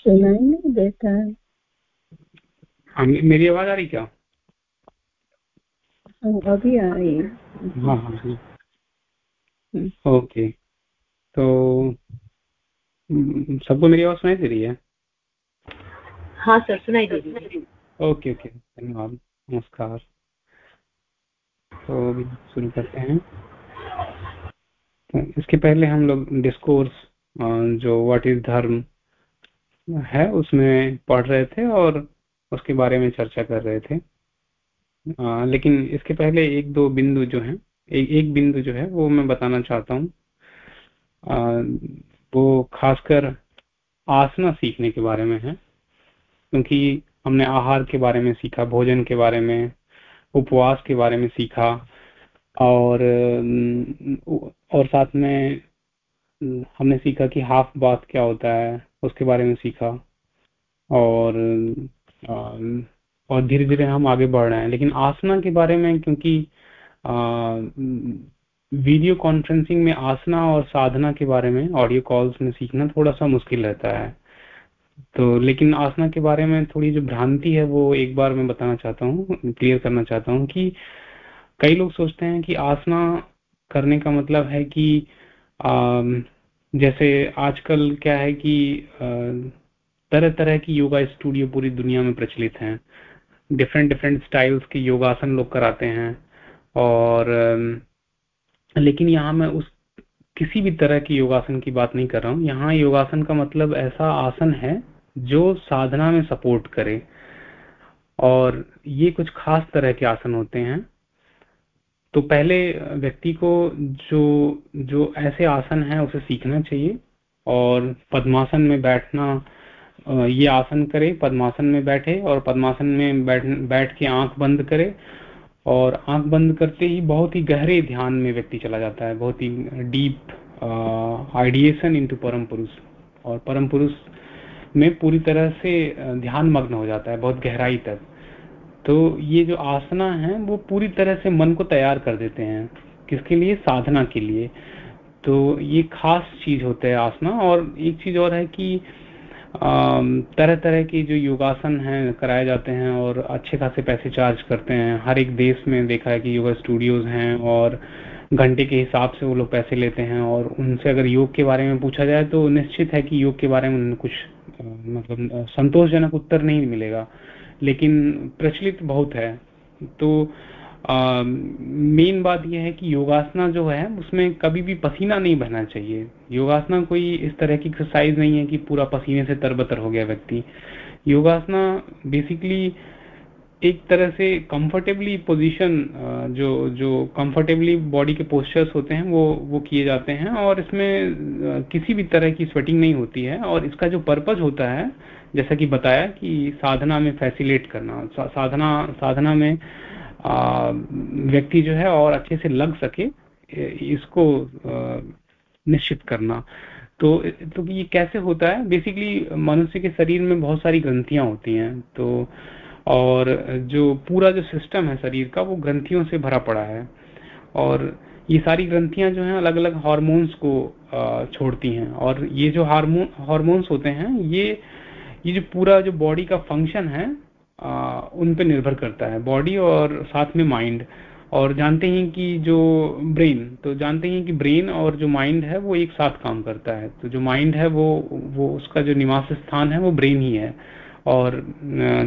सुनाई नहीं देता है। हाँ, मेरी आवाज़ आ रही क्या? हाँ, अभी आ रही है। हाँ हाँ। ओके। तो हम्म, सबको मेरी आवाज़ सुनाई दे रही है? हाँ सर सुनाई दे रही है। Okay okay. धन्यवाद। नमस्कार। तो अभी शुरू करते हैं। तो इसके पहले हम लोग डिस्कोर्स जो व्हाट इज़ धर्म है उसमें पढ़ रहे थे और उसके बारे में चर्चा कर रहे थे। आ, लेकिन इसके पहले एक दो बिंदु जो है एक, एक बिंदु जो है वो मैं बताना चाहता हूँ। वो खासकर आसना सीखने के बारे में है क्योंकि हमने आहार के बारे में सीखा भोजन के बारे में उपवास के बारे में सीखा और और साथ में हमने सीखा कि हाफ़ बात क्या होता है, उसके बारे में सीखा। और और धीरे धीरे हम आगे बढ़ रहे हैं। लेकिन आसना के बारे में, क्योंकि वीडियो कॉन्फ्रेंसिंग में आसना और साधना के बारे में ऑडियो कॉल्स में सीखना थोड़ा सा मुश्किल रहता है। तो लेकिन आसना के बारे में थोड़ी जो भ्रांति है, वो एक बार मैं बताना चाहता हूँ क्लियर करना चाहता हूँ कि कई लोग सोचते हैं कि आसना करने का मतलब है कि जैसे आजकल क्या है कि तरह तरह की योगा स्टूडियो पूरी दुनिया में प्रचलित हैं। डिफरेंट डिफरेंट स्टाइल्स के योगासन लोग कराते हैं और लेकिन यहाँ मैं उस किसी भी तरह की योगासन की बात नहीं कर रहा हूँ। यहाँ योगासन का मतलब ऐसा आसन है जो साधना में सपोर्ट करे और ये कुछ खास तरह के आसन होते हैं। तो पहले व्यक्ति को जो जो ऐसे आसन है, उसे सीखना चाहिए और पद्मासन में बैठना ये आसन करे, पद्मासन में बैठे और पद्मासन में बैठ बैठ के आँख बंद करे और आँख बंद करते ही बहुत ही गहरे ध्यान में व्यक्ति चला जाता है, बहुत ही डीप आइडिएशन इनटू परम पुरुष और परम पुरुष में पूरी तरह से ध्यान मग्न हो जाता है, बहुत गहराई तक। तो ये जो आसना है, वो पूरी तरह से मन को तैयार कर देते हैं, किसके लिए? साधना के लिए। तो ये खास चीज़ होता है आसना, और एक चीज़ और है कि तरह तरह के जो योगासन हैं, कराए जाते हैं और अच्छे खासे पैसे चार्ज करते हैं। हर एक देश में देखा है कि योगा स्टूडियोज हैं और घंटे के हिसाब से वो लोग पैसे लेते हैं, और उनसे अगर योग के बारे में पूछा जाए तो निश्चित है कि योग के बारे में कुछ मतलब संतोषजनक उत्तर नहीं मिलेगा। लेकिन प्रचलित बहुत है। तो मेन बात यह है कि योगासना जो है, उसमें कभी भी पसीना नहीं बहना चाहिए। योगासना कोई इस तरह की एक्सरसाइज नहीं है कि पूरा पसीने से तरबतर हो गया व्यक्ति। योगासना बेसिकली एक तरह से कंफर्टेबली पोजीशन जो जो कंफर्टेबली बॉडी के पोस्चर्स होते हैं, वो वो किए जाते हैं और इसमें किसी भी तरह की स्वेटिंग नहीं होती है और इसका जो पर्पज होता है जैसा कि बताया कि साधना में फैसिलेट करना सा, साधना साधना में व्यक्ति जो है और अच्छे से लग सके इसको निश्चित करना। तो तो ये कैसे होता है? बेसिकली मनुष्य के शरीर में बहुत सारी ग्रंथियाँ होती हैं। तो और जो पूरा जो सिस्टम है शरीर का वो ग्रंथियों से भरा पड़ा है। और ये सारी ग्रंथियाँ जो हैं अलग अलग हार्मोन्स को छोड़ती हैं। और ये जो हार्मोन हार्मोन्स होते हैं ये ये जो पूरा जो बॉडी का फ़ंक्शन है आ, उन पे निर्भर करता है। बॉडी और साथ में माइंड और जानते हैं कि जो ब्रेन तो जानते हैं कि ब्रेन और जो माइंड है वो एक साथ काम करता है। तो जो माइंड है वो वो उसका जो निवास स्थान है वो ब्रेन ही है। और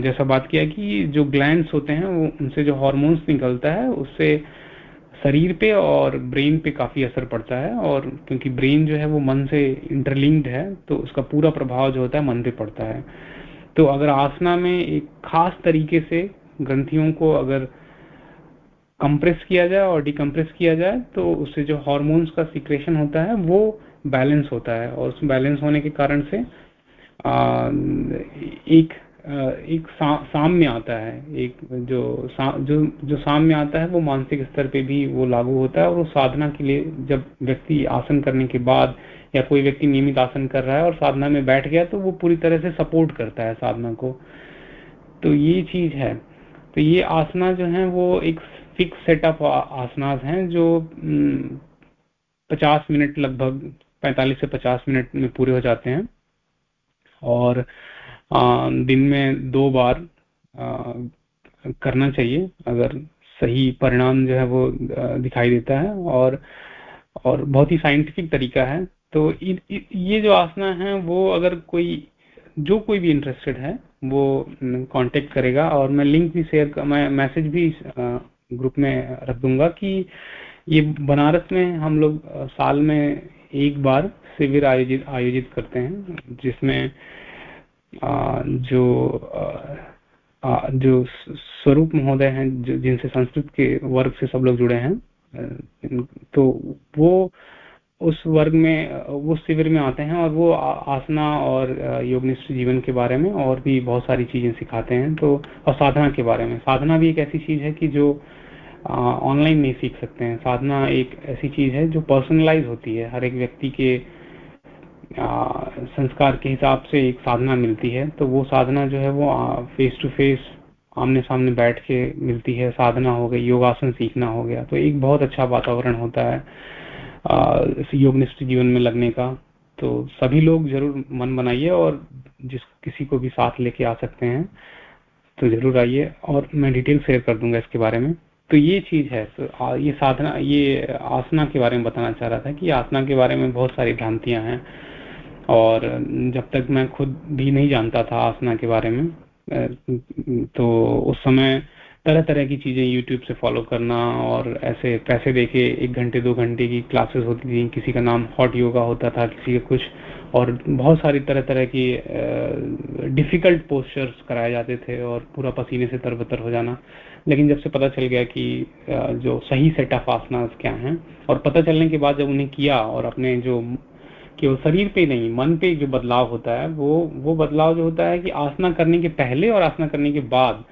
जैसा बात किया कि जो ग्लैंड्स होते हैं वो उनसे जो हॉर्मोन्स निकलता है उससे शरीर पे और ब्रेन पे काफ़ी असर पड़ता है और क्योंकि ब्रेन जो है वो मन से इंटरलिंक्ड है तो उसका पूरा प्रभाव जो होता है मन पे पड़ता है। तो अगर आसना में एक खास तरीके से ग्रंथियों को अगर कंप्रेस किया जाए और डिकम्प्रेस किया जाए तो उससे जो हॉर्मोन्स का सिक्रेशन होता है वो बैलेंस होता है। और उस बैलेंस होने के कारण से आ, एक एक सा, साम्य आता है एक जो सा, जो जो साम्य आता है वो मानसिक स्तर पे भी वो लागू होता है और वो साधना के लिए जब व्यक्ति आसन करने के बाद या कोई व्यक्ति नियमित आसन कर रहा है और साधना में बैठ गया तो वो पूरी तरह से सपोर्ट करता है साधना को। तो ये चीज़ है। तो ये आसना जो है वो एक फिक्स सेटअप आसनास हैं जो पचास मिनट लगभग पैंतालीस से पचास मिनट में पूरे हो जाते हैं। और दिन में दो बार करना चाहिए, अगर सही परिणाम जो है वो दिखाई देता है, और और बहुत ही साइंटिफिक तरीका है। तो ये जो आसना है, वो अगर कोई, जो कोई भी इंटरेस्टेड है, वो कांटेक्ट करेगा, और मैं लिंक भी शेयर मैं मैसेज भी ग्रुप में रख दूँगा कि ये बनारस में हम लोग साल में एक बार शिविर आयोजित आयोजित करते हैं, जिसमें जो जो स्वरूप महोदय हैं जिनसे संस्कृत के वर्ग से सब लोग जुड़े हैं तो वो उस वर्ग में, वो शिविर में आते हैं और वो आसना और योगनिष्ठ जीवन के बारे में और भी बहुत सारी चीज़ें सिखाते हैं तो और साधना के बारे में। साधना भी एक ऐसी चीज़ है कि जो ऑनलाइन नहीं सीख सकते हैं। साधना एक ऐसी चीज़ है जो पर्सनलाइज होती है। हर एक व्यक्ति के संस्कार के हिसाब से एक साधना मिलती है तो वो साधना जो है वो फेस टू फेस आमने सामने बैठ के मिलती है। साधना हो गई, योगासन सीखना हो गया तो एक बहुत अच्छा वातावरण होता है योगनिष्ठ जीवन में लगने का। तो सभी लोग ज़रूर मन बनाइए और जिस किसी को भी साथ लेके आ सकते हैं तो ज़रूर आइए और मैं डिटेल शेयर कर दूँगा इसके बारे में। तो ये चीज़ है तो ये साधना, ये आसना के बारे में बताना चाह रहा था कि आसना के बारे में बहुत सारी भ्रांतियाँ हैं। और जब तक मैं खुद भी नहीं जानता था आसना के बारे में तो उस समय तरह तरह की चीज़ें यूट्यूब से फॉलो करना और ऐसे पैसे देके एक घंटे, दो घंटे की क्लासेस होती थी, किसी का नाम हॉट योगा होता था, किसी का कुछ, और बहुत सारी तरह तरह की डिफ़िकल्ट पोस्चर्स कराए जाते थे और पूरा पसीने से तरबतर हो जाना। लेकिन जब से पता चल गया कि जो सही सेट ऑफ़ आसनास क्या हैं, और पता चलने के बाद जब उन्हें किया और अपने जो केवल शरीर पे नहीं मन पे जो बदलाव होता है वो वो बदलाव जो होता है कि आसना करने के पहले और आसना करने के बाद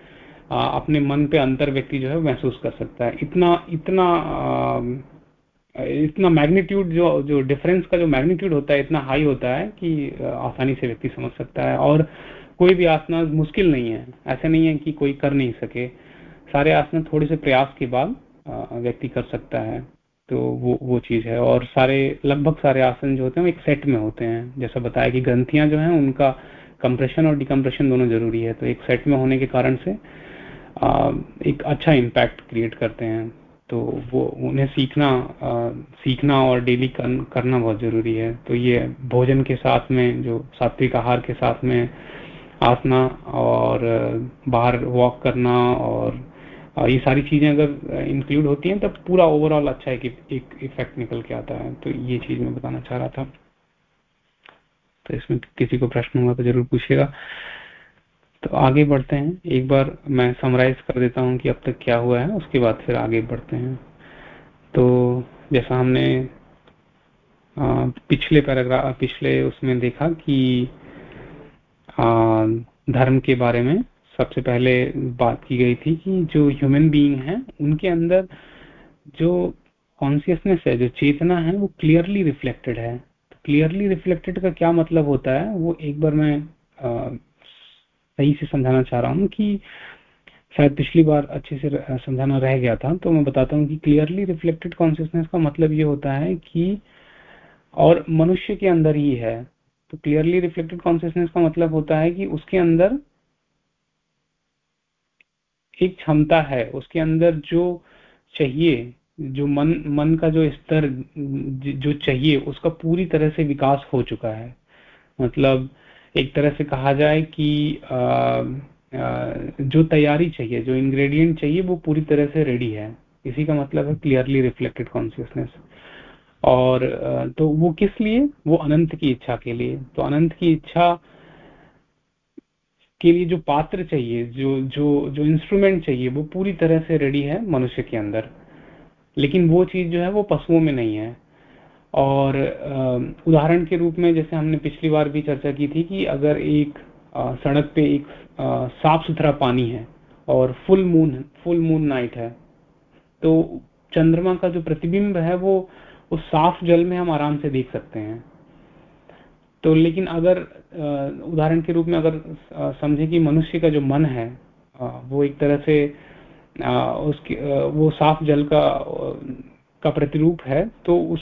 आ, अपने मन पे अंतर व्यक्ति जो है महसूस कर सकता है। इतना इतना आ, इतना मैग्नीट्यूड जो जो डिफरेंस का जो मैग्नीट्यूड होता है इतना हाई होता है कि आसानी से व्यक्ति समझ सकता है। और कोई भी आसना मुश्किल नहीं है। ऐसा नहीं है कि कोई कर नहीं सके। सारे आसन थोड़े से प्रयास के बाद व्यक्ति कर सकता है। तो वो वो चीज़ है। और सारे लगभग सारे आसन जो होते हैं वो एक सेट में होते हैं। जैसा बताया कि ग्रंथियाँ जो हैं उनका कंप्रेशन और डिकम्प्रेशन दोनों ज़रूरी है। तो एक सेट में होने के कारण से आ, एक अच्छा इम्पैक्ट क्रिएट करते हैं। तो वो उन्हें सीखना आ, सीखना और डेली कर, करना बहुत ज़रूरी है। तो ये भोजन के साथ में जो सात्विक आहार के साथ में आसना और बाहर वॉक करना और ये सारी चीज़ें अगर इंक्लूड होती हैं तब पूरा ओवरऑल अच्छा एक, एक इफ़ेक्ट निकल के आता है। तो ये चीज़ मैं बताना चाह रहा था। तो इसमें किसी को प्रश्न होगा तो ज़रूर पूछिएगा। तो आगे बढ़ते हैं। एक बार मैं समराइज कर देता हूँ कि अब तक क्या हुआ है उसके बाद फिर आगे बढ़ते हैं। तो जैसा हमने पिछले पैराग्राफ पिछले उसमें देखा कि धर्म के बारे में सबसे पहले बात की गई थी कि जो ह्यूमन बीइंग है उनके अंदर जो कॉन्सियसनेस है जो चेतना है वो क्लियरली रिफ्लेक्टेड है। तो क्लियरली रिफ्लेक्टेड का क्या मतलब होता है? वो एक बार मैं आ, सही से समझाना चाह रहा हूँ कि शायद पिछली बार अच्छे से समझाना रह गया था तो मैं बताता हूँ कि क्लियरली रिफ्लेक्टेड कॉन्सियसनेस का मतलब ये होता है कि और मनुष्य के अंदर ही है। तो क्लियरली रिफ्लेक्टेड कॉन्सियसनेस का मतलब होता है कि उसके अंदर एक क्षमता है उसके अंदर जो चाहिए जो मन मन का जो स्तर जो चाहिए उसका पूरी तरह से विकास हो चुका है। मतलब एक तरह से कहा जाए कि आ, आ, जो तैयारी चाहिए जो इंग्रेडिएंट चाहिए वो पूरी तरह से रेडी है। इसी का मतलब है क्लियरली रिफ्लेक्टेड कॉन्सियसनेस और तो वो किस लिए? वो अनंत की इच्छा के लिए। तो अनंत की इच्छा के लिए जो पात्र चाहिए, जो जो जो इंस्ट्रूमेंट चाहिए, वो पूरी तरह से रेडी है मनुष्य के अंदर। लेकिन वो चीज़ जो है, वो पशुओं में नहीं है। और उदाहरण के रूप में जैसे हमने पिछली बार भी चर्चा की थी कि अगर एक सड़क पे एक साफ़ सुथरा पानी है और full moon full moon night है तो चंद्रमा का जो प्रतिबिंब है, वो उस साफ़ जल में हम आराम से देख सकते हैं। तो लेकिन अगर उदाहरण के रूप में अगर समझे कि मनुष्य का जो मन है वो एक तरह से उसकी वो साफ़ जल का का प्रतिरूप है तो उस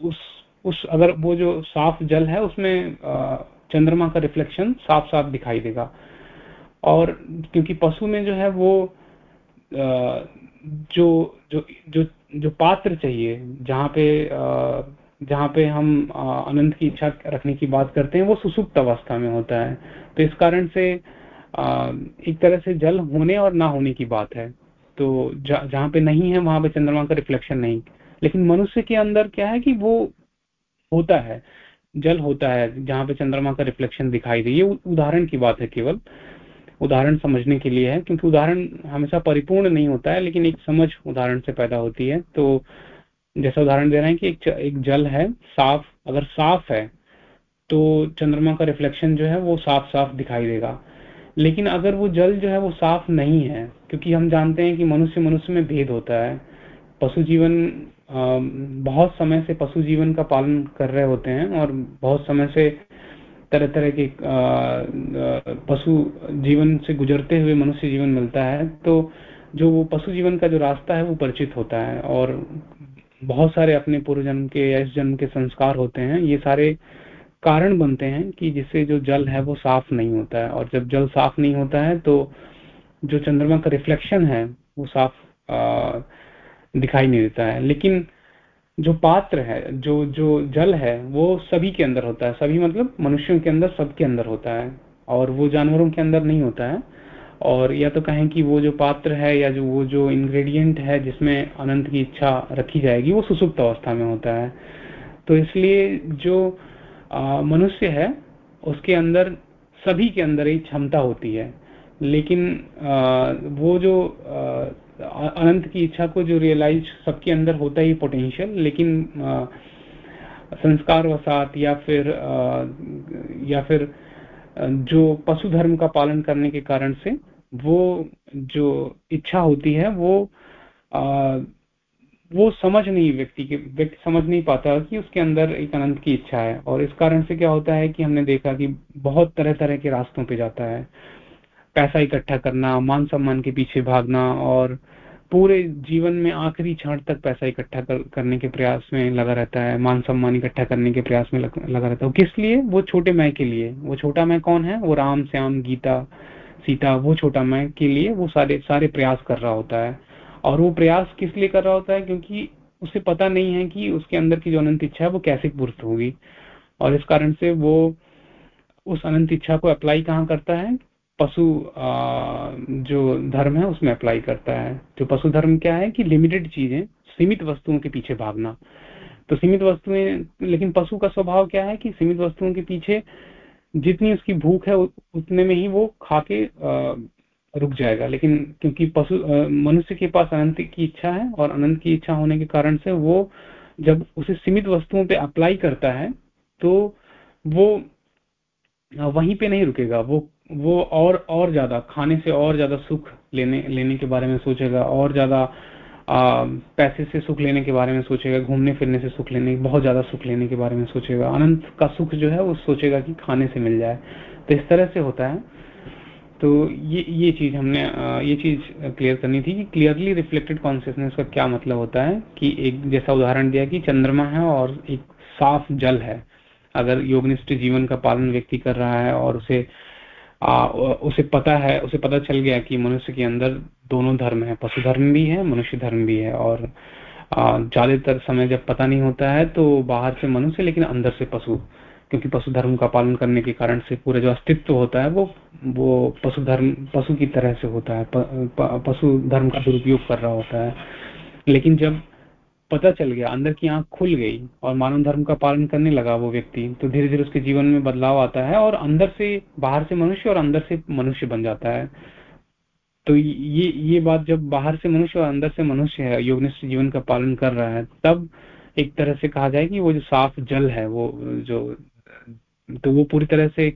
उस उस अगर वो जो साफ़ जल है उसमें चंद्रमा का रिफ्लेक्शन साफ़ साफ़ दिखाई देगा। और क्योंकि पशु में जो है वो जो जो जो जो पात्र चाहिए, जहाँ पे जहाँ पे हम अनंत की इच्छा रखने की बात करते हैं, वो सुसुप्त अवस्था में होता है। तो इस कारण से एक तरह से जल होने और ना होने की बात है। तो जहाँ पे नहीं है, वहाँ पे चंद्रमा का रिफ्लेक्शन नहीं। लेकिन मनुष्य के अंदर क्या है कि वो होता है। जल होता है, जहाँ पे चंद्रमा का रिफ्लेक्शन दिखाई दे। ये उदाहरण की बात है केवल। उदाहरण समझने के लिए है, क्योंकि उदाहरण हमेशा परिपूर्ण नहीं होता है, लेकिन एक समझ उदाहरण से पैदा होती है। तो जैसा उदाहरण दे रहे हैं कि एक, एक जल है साफ़ अगर साफ़ है तो चंद्रमा का रिफ्लेक्शन जो है वो साफ़ साफ़ दिखाई देगा। लेकिन अगर वो जल जो है वो साफ़ नहीं है क्योंकि हम जानते हैं कि मनुष्य मनुष्य में भेद होता है पशु जीवन बहुत समय से पशु जीवन का पालन कर रहे होते हैं और बहुत समय से तरह तरह के पशु जीवन से गुजरते हुए मनुष्य जीवन मिलता है तो जो वो पशु जीवन का जो रास्ता है वो परिचित होता है और बहुत सारे अपने पूर्व जन्म के या इस जन्म के संस्कार होते हैं। ये सारे कारण बनते हैं कि जिससे जो जल है वो साफ़ नहीं होता है। और जब जल साफ़ नहीं होता है तो जो चंद्रमा का रिफ्लेक्शन है वो साफ़ आ, दिखाई नहीं देता है। लेकिन जो पात्र है जो जो जल है वो सभी के अंदर होता है। सभी मतलब मनुष्यों के अंदर सबके अंदर होता है। और वो जानवरों के अंदर नहीं होता है। और या तो कहें कि वो जो पात्र है या जो वो जो इंग्रेडिएंट है जिसमें अनंत की इच्छा रखी जाएगी वो सुसुप्त अवस्था में होता है। तो इसलिए जो मनुष्य है उसके अंदर सभी के अंदर ही क्षमता होती है। लेकिन आ, वो जो आ, अनंत की इच्छा को जो रियलाइज़ सबके अंदर होता ही पोटेंशियल लेकिन आ, संस्कार वसात या फिर या फिर जो पशु धर्म का पालन करने के कारण से वो जो इच्छा होती है वो आ, वो समझ नहीं व्यक्ति के व्यक्ति समझ नहीं पाता कि उसके अंदर एक अनंत की इच्छा है। और इस कारण से क्या होता है कि हमने देखा कि बहुत तरह तरह के रास्तों पे जाता है। पैसा इकट्ठा करना मान सम्मान के पीछे भागना और पूरे जीवन में आखिरी क्षण तक पैसा इकट्ठा कर, करने के प्रयास में लगा रहता है मान सम्मान इकट्ठा करने के प्रयास में लग, रहता है। किस लिए? वो छोटे मैं के लिए। वो छोटा मैं कौन है? वो राम श्याम गीता सीता वो छोटा मैं के लिए वो सारे सारे प्रयास कर रहा होता है। और वो प्रयास किस लिए कर रहा होता है? क्योंकि उसे पता नहीं है कि उसके अंदर की जो अनंत इच्छा है वो कैसे पूर्त होगी। और इस कारण से वो उस अनंत इच्छा को अप्लाई कहाँ करता है? पशु जो धर्म है उसमें अप्लाई करता है। जो पशु धर्म क्या है कि लिमिटेड चीज़ें, सीमित वस्तुओं के पीछे भागना। तो सीमित वस्तुएँ, लेकिन पशु का स्वभाव क्या है कि सीमित वस्तुओं के पीछे जितनी उसकी भूख है, उतने में ही वो खा के रुक जाएगा। लेकिन क्योंकि पशु मनुष्य के पास अनंत की इच्छा है और अनंत की इच्छा होने के कारण से वो जब उसे सीमित वस्तुओं पे अप्लाई करता है तो वो वहीं पे नहीं रुकेगा। वो वो और और ज़्यादा, खाने से और ज़्यादा सुख लेने लेने के बारे में सोचेगा, और ज़्यादा पैसे से सुख लेने के बारे में सोचेगा, घूमने फिरने से सुख लेने, बहुत ज़्यादा सुख लेने के बारे में सोचेगा। अनंत का सुख जो है, वो सोचेगा कि खाने से मिल जाए। तो इस तरह से होता है। तो ये ये चीज़ हमने ये चीज़ क्लियर करनी थी कि क्लियरली रिफ्लेक्टेड कॉन्सियसनेस का क्या मतलब होता है कि एक जैसा उदाहरण दिया कि चंद्रमा है और एक साफ़ जल है। अगर योगनिष्ठ जीवन का पालन व्यक्ति कर रहा है और उसे आ, उसे पता है उसे पता चल गया कि मनुष्य के अंदर दोनों धर्म है पशु धर्म भी है मनुष्य धर्म भी है। और ज़्यादातर समय जब पता नहीं होता है तो बाहर से मनुष्य लेकिन अंदर से पशु। क्योंकि पशु धर्म का पालन करने के कारण से पूरा जो अस्तित्व होता है वो वो पशु धर्म पशु की तरह से होता है। पशु धर्म का दुरुपयोग कर रहा होता है। लेकिन जब पता चल गया, अंदर की आँख खुल गई और मानव धर्म का पालन करने लगा वो व्यक्ति। तो धीरे धीरे उसके जीवन में बदलाव आता है और अंदर से बाहर से मनुष्य और अंदर से मनुष्य बन जाता है। तो ये ये बात जब बाहर से मनुष्य और अंदर से मनुष्य है, योगनिष्ठ जीवन का पालन कर रहा है, तब एक तरह से कहा जाए कि वो जो साफ़ जल है, वो जो तो वो पूरी तरह से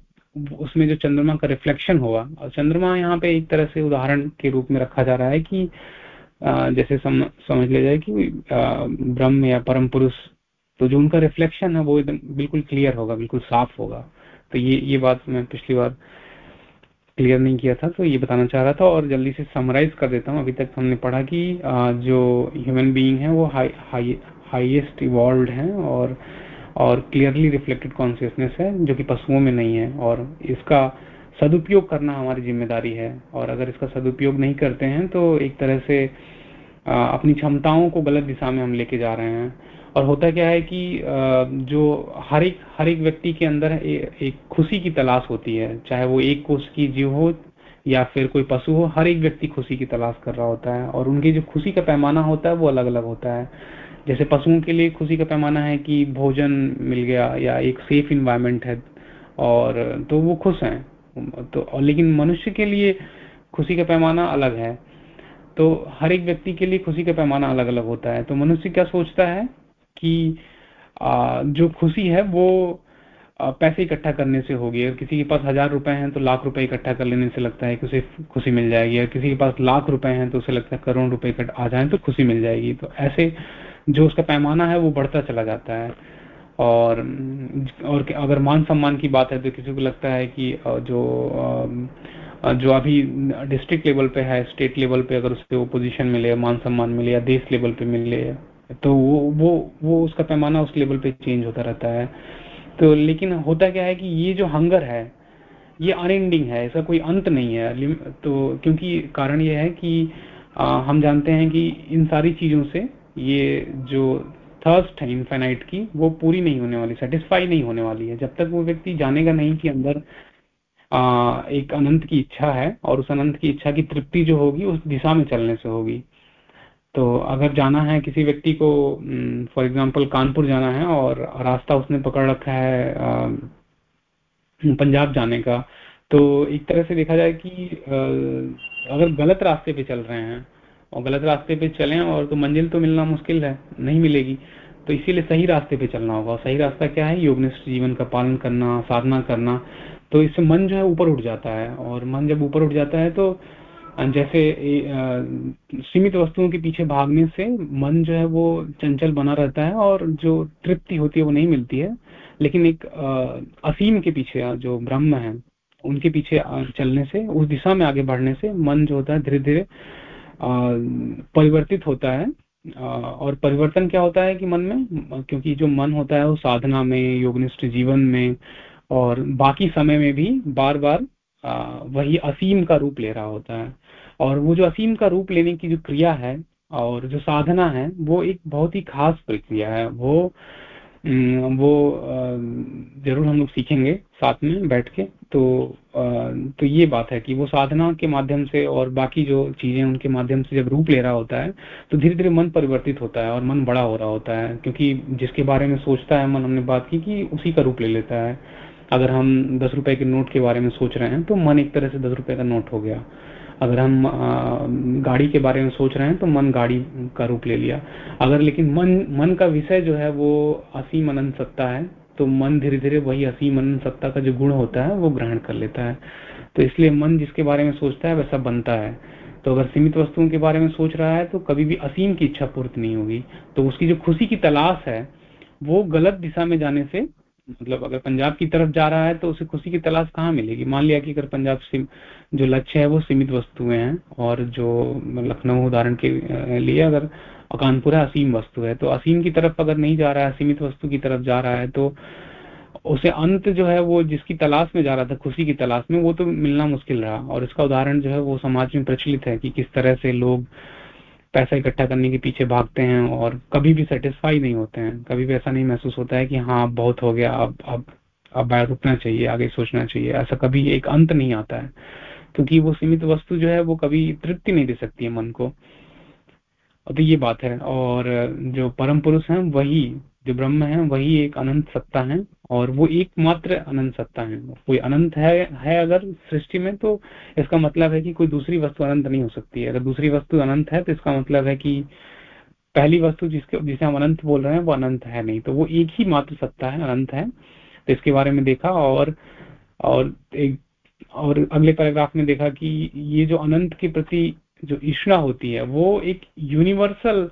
उसमें जो चंद्रमा का रिफ्लेक्शन हुआ। और चंद्रमा यहाँ पे एक तरह से उदाहरण के रूप में रखा जा रहा है कि जैसे सम, समझ लिया जाए कि ब्रह्म या परम पुरुष तो जो उनका रिफ्लेक्शन है वो एकदम बिल्कुल क्लियर होगा बिल्कुल साफ़ होगा। तो ये ये बात मैं पिछली बार क्लियर नहीं किया था तो ये बताना चाह रहा था और जल्दी से समराइज कर देता हूँ। अभी तक हमने पढ़ा कि जो ह्यूमन बीइंग है वो हाई हाईएस्ट इवॉल्व है और और क्लियरली रिफ्लेक्टेड कॉन्सियसनेस है जो कि पशुओं में नहीं है और इसका सदुपयोग करना हमारी ज़िम्मेदारी है। और अगर इसका सदुपयोग नहीं करते हैं तो एक तरह से अपनी क्षमताओं को गलत दिशा में हम लेके जा रहे हैं। और होता क्या है कि जो हर एक हर एक व्यक्ति के अंदर एक खुशी की तलाश होती है। चाहे वो एक कोष की जीव हो या फिर कोई पशु हो, हर एक व्यक्ति खुशी की तलाश कर रहा होता है। और उनकी जो खुशी का पैमाना होता है, वो अलग अलग होता है। जैसे पशुओं के लिए खुशी का पैमाना है कि भोजन मिल गया या एक सेफ़ इन्वायरमेंट है और तो वो खुश हैं। तो लेकिन मनुष्य के लिए खुशी का पैमाना अलग है। तो हर एक व्यक्ति के लिए खुशी का पैमाना अलग अलग होता है। तो मनुष्य क्या सोचता है कि आ, जो खुशी है वो पैसे इकट्ठा करने से होगी। और किसी के पास हज़ार रुपए हैं तो लाख रुपए इकट्ठा कर लेने से लगता है कि उसे खुशी मिल जाएगी। और किसी के पास लाख रुपए हैं तो उसे लगता है करोड़ रुपए आ जाए तो खुशी मिल जाएगी। तो ऐसे जो उसका पैमाना है वो बढ़ता चला जाता है। और और अगर मान सम्मान की बात है तो किसी को लगता है कि जो जो अभी डिस्ट्रिक्ट लेवल पे है स्टेट लेवल पे अगर उसको पोजीशन मिले मान सम्मान मिले या देश लेवल पे मिले तो वो वो वो उसका पैमाना उस लेवल पे चेंज होता रहता है। तो लेकिन होता क्या है कि ये जो हंगर है ये अनएंडिंग है इसका कोई अंत नहीं है। तो क्योंकि कारण ये है कि आ, हम जानते हैं कि इन सारी चीज़ों से ये जो थर्स्ट है इनफाइनाइट की वो पूरी नहीं होने वाली सेटिस्फाई नहीं होने वाली है। जब तक वो व्यक्ति जानेगा नहीं कि अंदर एक अनंत की इच्छा है और उस अनंत की इच्छा की तृप्ति जो होगी, उस दिशा में चलने से होगी। तो अगर जाना है किसी व्यक्ति को फॉर एग्जांपल कानपुर जाना है और रास्ता उसने पकड़ रखा है पंजाब जाने का तो एक तरह से देखा जाए कि अगर गलत रास्ते पे चल रहे हैं और गलत रास्ते पे चलें और तो मंजिल तो मिलना मुश्किल है, नहीं मिलेगी तो इसीलिए सही रास्ते पे चलना होगा। सही रास्ता क्या है? योगनिष्ठ जीवन का पालन करना, साधना करना। तो इससे मन जो है ऊपर उठ जाता है और मन जब ऊपर उठ जाता है तो जैसे सीमित वस्तुओं के पीछे भागने से मन जो है वो चंचल बना रहता है और जो तृप्ति होती है वो नहीं मिलती है। लेकिन एक असीम के पीछे जो ब्रह्म है, उनके पीछे चलने से, उस दिशा में आगे बढ़ने से मन जो होता है धीरे धीरे परिवर्तित होता है। और परिवर्तन क्या होता है कि मन में? क्योंकि जो मन होता है वो साधना में, योगनिष्ठ जीवन में और बाकी समय में भी बार बार वही असीम का रूप ले रहा होता है। और वो जो असीम का रूप लेने की जो क्रिया है और जो साधना है, वो एक बहुत ही खास प्रक्रिया है। वो वो ज़रूर हम लोग सीखेंगे साथ में बैठ के। तो तो ये बात है कि वो साधना के माध्यम से और बाकी जो चीज़ें उनके माध्यम से जब रूप ले रहा होता है तो धीरे धीरे मन परिवर्तित होता है और मन बड़ा हो रहा होता है। क्योंकि जिसके बारे में सोचता है, मन हमने बात की कि उसी का रूप ले लेता है। अगर हम दस रुपए के नोट के बारे में सोच रहे हैं तो मन एक तरह से दस रुपए का नोट हो गया। अगर हम गाड़ी के बारे में सोच रहे हैं तो मन गाड़ी का रूप ले लिया। अगर लेकिन मन मन का विषय जो है, वो असीम अनंत सत्ता है तो मन धीरे धीरे वही असीम अनंत सत्ता का जो गुण होता है, वो ग्रहण कर लेता है। तो इसलिए मन जिसके बारे में सोचता है, वैसा बनता है। तो अगर सीमित वस्तुओं के बारे में सोच रहा है तो कभी भी असीम की इच्छा पूर्ति नहीं होगी। तो उसकी जो खुशी की तलाश है, वो गलत दिशा में जाने से मतलब अगर पंजाब की तरफ़ जा रहा है तो उसे खुशी की तलाश कहाँ मिलेगी? मान लिया कि अगर पंजाब से जो लक्ष्य है वो सीमित वस्तुएँ हैं और जो लखनऊ उदाहरण के लिए अगर कानपुर है, असीम वस्तु है तो असीम की तरफ़ अगर नहीं जा रहा है, सीमित वस्तु की तरफ़ जा रहा है तो उसे अंत जो है वो जिसकी तलाश में जा रहा था, खुशी की तलाश में, वो तो मिलना मुश्किल रहा। और इसका उदाहरण जो है वो समाज में प्रचलित है कि किस तरह से लोग पैसा इकट्ठा करने के पीछे भागते हैं और कभी भी सेटिस्फाई नहीं होते हैं। कभी भी ऐसा नहीं महसूस होता है कि हाँ बहुत हो गया, अब अब अब रुकना चाहिए, आगे सोचना चाहिए। ऐसा कभी एक अंत नहीं आता है, क्योंकि वो सीमित वस्तु जो है, वो कभी तृप्ति नहीं दे सकती है मन को। तो ये बात है और जो परम पुरुष है, वही जो ब्रह्म है, वही एक अनंत सत्ता है और वो एकमात्र अनंत सत्ता है। कोई अनंत है है अगर सृष्टि में तो इसका मतलब है कि कोई दूसरी वस्तु अनंत नहीं हो सकती है। अगर दूसरी वस्तु अनंत है तो इसका मतलब है कि पहली वस्तु जिसके, जिसे हम अनंत बोल रहे हैं, वो अनंत है नहीं। तो वो एक ही मात्र सत्ता है, अनंत है। तो इसके बारे में देखा और और एक, और अगले पैराग्राफ में देखा कि ये जो अनंत के प्रति जो ईष्णा होती है, वो एक यूनिवर्सल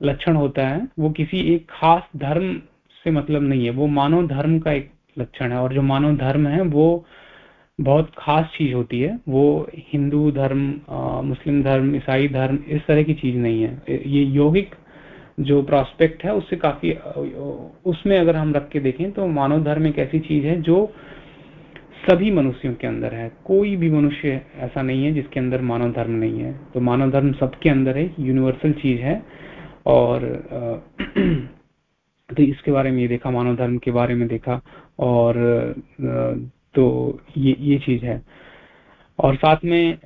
लक्षण होता है, वो किसी एक खास धर्म से मतलब नहीं है, वो मानव धर्म का एक लक्षण है और जो मानव धर्म है, वो बहुत खास चीज़ होती है, वो हिंदू धर्म मुस्लिम धर्म, ईसाई धर्म, इस तरह की चीज़ नहीं है। ये यौगिक जो प्रॉस्पेक्ट है, उससे काफ़ी उसमें अगर हम रख के देखें तो मानव धर्म एक ऐसी चीज़ है जो सभी मनुष्यों के अंदर है, कोई भी मनुष्य ऐसा नहीं है जिसके अंदर मानव धर्म नहीं है। तो मानव धर्म सबके अंदर है यूनिवर्सल चीज़ है। और तो इसके बारे में ये देखा मानव धर्म के बारे में देखा और तो ये ये चीज़ है। और साथ में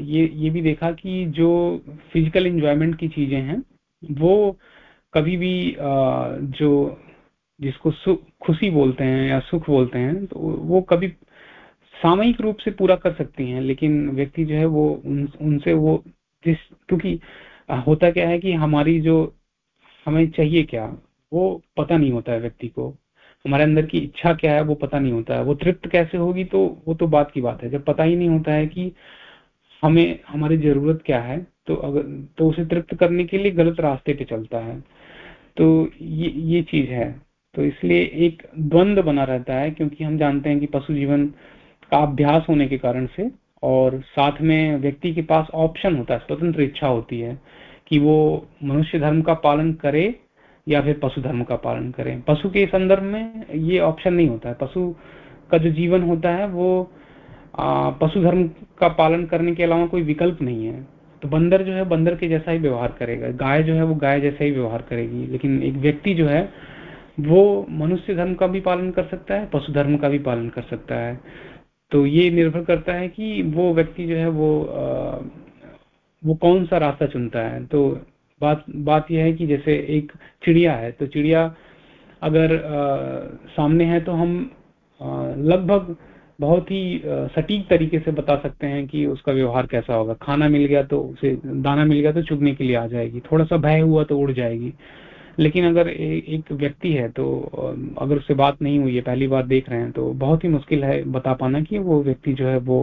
ये ये भी देखा कि जो फ़िज़िकल एंजॉयमेंट की चीज़ें हैं वो कभी भी जो जिसको सुख खुशी बोलते हैं या सुख बोलते हैं तो वो कभी सामयिक रूप से पूरा कर सकती हैं लेकिन व्यक्ति जो है वो उन, उनसे वो जिस क्योंकि होता क्या है कि हमारी जो हमें चाहिए क्या, वो पता नहीं होता है व्यक्ति को। हमारे अंदर की इच्छा क्या है, वो पता नहीं होता है। वो तृप्त कैसे होगी तो वो तो बात की बात है। जब पता ही नहीं होता है कि हमें, हमारी ज़रूरत क्या है तो अगर तो उसे तृप्त करने के लिए गलत रास्ते पे चलता है। तो ये ये चीज़ है। तो इसलिए एक द्वंद बना रहता है, क्योंकि हम जानते हैं कि पशु जीवन का अभ्यास होने के कारण से और साथ में व्यक्ति के पास ऑप्शन होता है, स्वतंत्र इच्छा होती है कि वो मनुष्य धर्म का पालन करे या फिर पशु धर्म का पालन करें। पशु के संदर्भ में ये ऑप्शन नहीं होता है। पशु का जो जीवन होता है, वो पशु धर्म का पालन करने के अलावा कोई विकल्प नहीं है। तो बंदर जो है, बंदर के जैसा ही व्यवहार करेगा। गाय जो है, वो गाय जैसा ही व्यवहार करेगी। लेकिन एक व्यक्ति जो है, वो मनुष्य धर्म का भी पालन कर सकता है, पशु धर्म का भी पालन कर सकता है। तो ये निर्भर करता है कि वो व्यक्ति जो है वो आ, वो कौन सा रास्ता चुनता है। तो बात बात यह है कि जैसे एक चिड़िया है तो चिड़िया अगर आ, सामने है तो हम लगभग बहुत ही सटीक तरीके से बता सकते हैं कि उसका व्यवहार कैसा होगा। खाना मिल गया तो उसे दाना मिल गया तो चुगने के लिए आ जाएगी। थोड़ा सा भय हुआ तो उड़ जाएगी। लेकिन अगर ए, एक व्यक्ति है तो अगर उससे बात नहीं हुई है पहली बार देख रहे हैं तो बहुत ही मुश्किल है बता पाना कि वो व्यक्ति जो है वो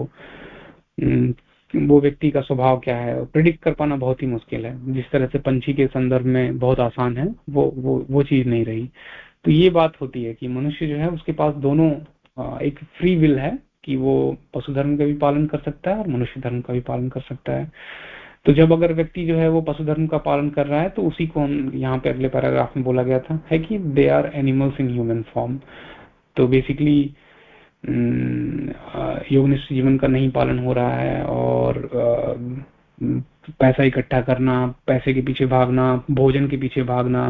वो व्यक्ति का स्वभाव क्या है। प्रिडिक्ट कर पाना बहुत ही मुश्किल है। जिस तरह से पंछी के संदर्भ में बहुत आसान है वो वो वो चीज़ नहीं रही। तो ये बात होती है कि मनुष्य जो है उसके पास दोनों एक फ्री विल है कि वो पशु धर्म का भी पालन कर सकता है और मनुष्य धर्म का भी पालन कर सकता है। तो जब अगर व्यक्ति जो है वो पशु धर्म का पालन कर रहा है तो उसी को हम यहाँ पे अगले पैराग्राफ में बोला गया था, है कि they are animals in human form तो बेसिकली योगनिष्ठ जीवन का नहीं पालन हो रहा है और पैसा इकट्ठा करना, पैसे के पीछे भागना, भोजन के पीछे भागना,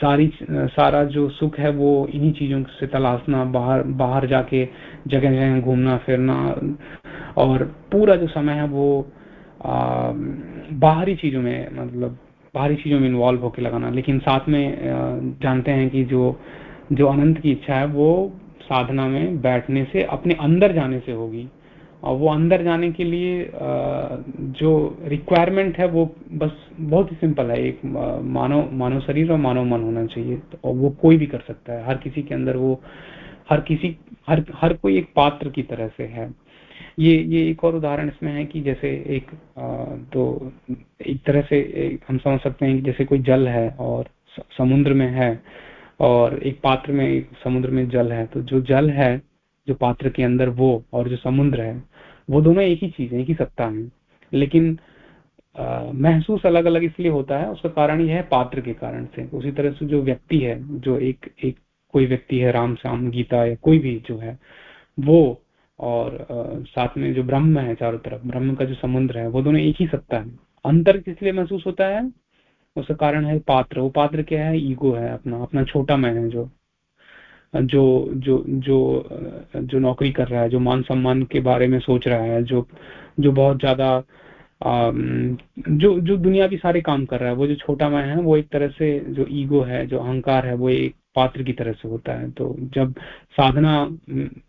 सारी सारा जो सुख है वो इन्हीं चीज़ों से तलाशना, बाहर बाहर जाके जगह जगह घूमना, फिरना, और पूरा जो समय है वो बाहरी चीज़ों में मतलब बाहरी चीज़ों में इन्वॉल्व होकर लगाना। लेकिन साथ में जानते हैं कि जो जो अनंत की इच्छा है, वो साधना में बैठने से, अपने अंदर जाने से होगी। और वो अंदर जाने के लिए जो रिक्वायरमेंट है, वो बस बहुत ही सिंपल है। एक मानव मानव शरीर और मानव मन होना चाहिए। और वो कोई भी कर सकता है। हर किसी के अंदर वो, हर किसी, हर हर कोई एक पात्र की तरह से है। ये ये एक और उदाहरण इसमें है कि जैसे एक तो एक तरह से हम समझ सकते हैं कि जैसे कोई जल है और समुद्र में है और एक पात्र में, समुद्र में जल है तो जो जल है, जो पात्र के अंदर वो और जो समुद्र है, वो दोनों एक ही चीज़ है, एक ही सत्ता है। लेकिन महसूस अलग अलग इसलिए होता है, उसका कारण यह है पात्र के कारण से। उसी तरह से जो व्यक्ति है, जो एक एक कोई व्यक्ति है राम श्याम गीता या कोई भी जो है, वो और साथ में जो ब्रह्म है चारों तरफ़, ब्रह्म का जो समुद्र है, वो दोनों एक ही सत्ता है। अंतर किस लिए महसूस होता है? उसका कारण है पात्र। वो पात्र क्या है? ईगो है अपना अपना छोटा मैं है जो। जो जो जो जो नौकरी कर रहा है, जो मान सम्मान के बारे में सोच रहा है, जो जो बहुत ज़्यादा जो जो दुनिया भी सारे काम कर रहा है, वो जो छोटा मैं है, वो एक तरह से जो ईगो है, जो अहंकार है, वो एक पात्र की तरह से होता है। तो जब साधना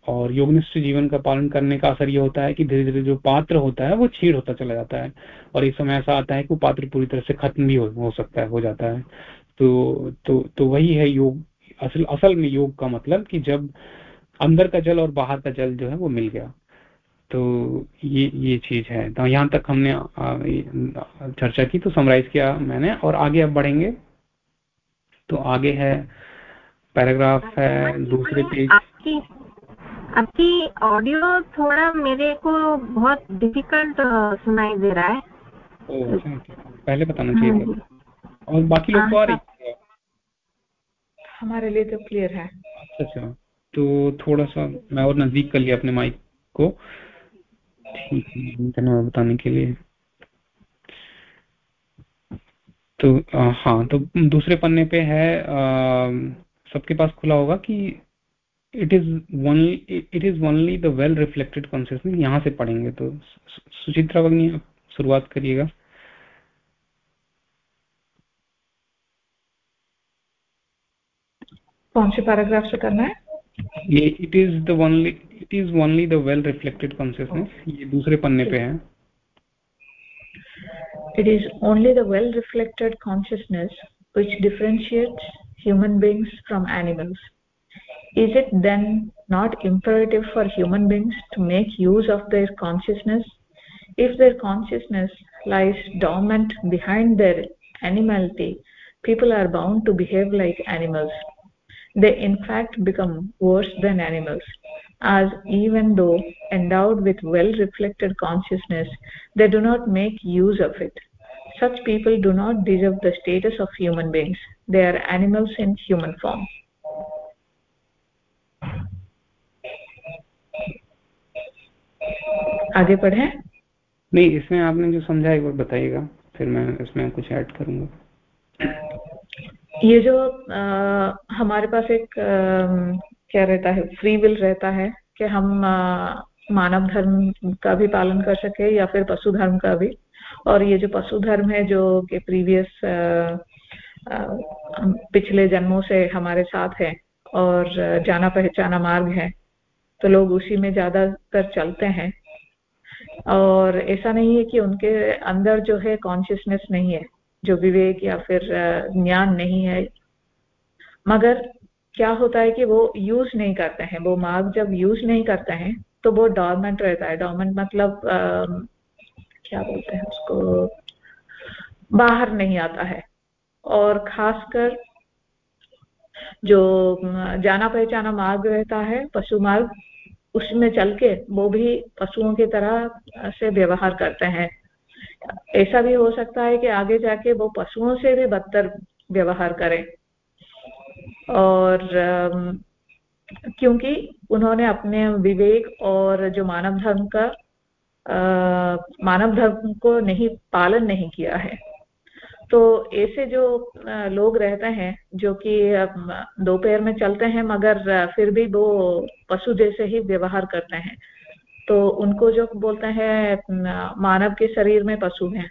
और योगनिष्ठ जीवन का पालन करने का असर ये होता है कि धीरे धीरे जो पात्र होता है वो छीड़ होता चला जाता है और एक समय ऐसा आता है कि वो पात्र पूरी तरह से खत्म भी हो, हो सकता है हो जाता है। तो तो तो वही है योग असल असल में योग का मतलब कि जब अंदर का जल और बाहर का जल जो है वो मिल गया। तो ये ये चीज़ है। तो यहाँ तक हमने चर्चा की तो समराइज किया मैंने और आगे अब बढ़ेंगे। तो आगे है पैराग्राफ है दूसरे पेज आपकी आपकी ऑडियो थोड़ा मेरे को बहुत डिफ़िकल्ट सुनाई दे रहा है। ओ, अच्छा, पहले बताना चाहिए। हाँ और बाकी लोग तो आ रही है। हमारे लिए तो क्लियर है। अच्छा अच्छा तो थोड़ा सा मैं और नज़दीक कर लिया अपने माइक को। ठीक है धन्यवाद बताने के लिए। तो आ, हाँ तो दूसरे पन्ने पे है आ, सबके पास खुला होगा कि it is one it is only the well reflected consciousness यहाँ से पढ़ेंगे तो सुचित्रा भगनी आप शुरुआत करिएगा। कौन से पैराग्राफ से करना है? ये it is the only it is only the well reflected consciousness ये दूसरे पन्ने पे है। It is only the well reflected consciousness which differentiates human beings from animals. Is it then not imperative for human beings to make use of their consciousness? If their consciousness lies dormant behind their animality people are bound to behave like animals. They in fact become worse than animals. As even though endowed with well reflected consciousness they do not make use of it. Such people do not deserve the status of human beings they are animals in human form. आगे पढ़े? नहीं इसमें आपने जो समझा एक बार बताइएगा फिर मैं इसमें कुछ ऐड करूँगा। ये जो आ, हमारे पास एक आ, क्या रहता है फ्री विल रहता है कि हम आ, मानव धर्म का भी पालन कर सके या फिर पशु धर्म का भी। और ये जो पशु धर्म है जो कि प्रीवियस पिछले जन्मों से हमारे साथ है और जाना पहचाना मार्ग है तो लोग उसी में ज़्यादातर चलते हैं। और ऐसा नहीं है कि उनके अंदर जो है कॉन्शियसनेस नहीं है जो विवेक या फिर ज्ञान नहीं है। मगर क्या होता है कि वो यूज़ नहीं करते हैं वो मार्ग जब यूज़ नहीं करते हैं तो वो डॉर्मेंट रहता है। डॉर्मेंट मतलब आ, क्या बोलते हैं उसको बाहर नहीं आता है। और खासकर जो जाना पहचाना मार्ग रहता है, पशु मार्ग, उसमें चल के वो भी पशुओं की तरह से व्यवहार करते हैं। ऐसा भी हो सकता है कि आगे जाके वो पशुओं से भी बदतर व्यवहार करें। और क्योंकि उन्होंने अपने विवेक और जो मानव धर्म का मानव धर्म को नहीं, पालन नहीं किया है। तो ऐसे जो लोग रहते हैं, जो कि दो पैर में चलते हैं, मगर फिर भी वो पशु जैसे ही व्यवहार करते हैं। तो उनको जो बोलते हैं मानव के शरीर में पशु हैं।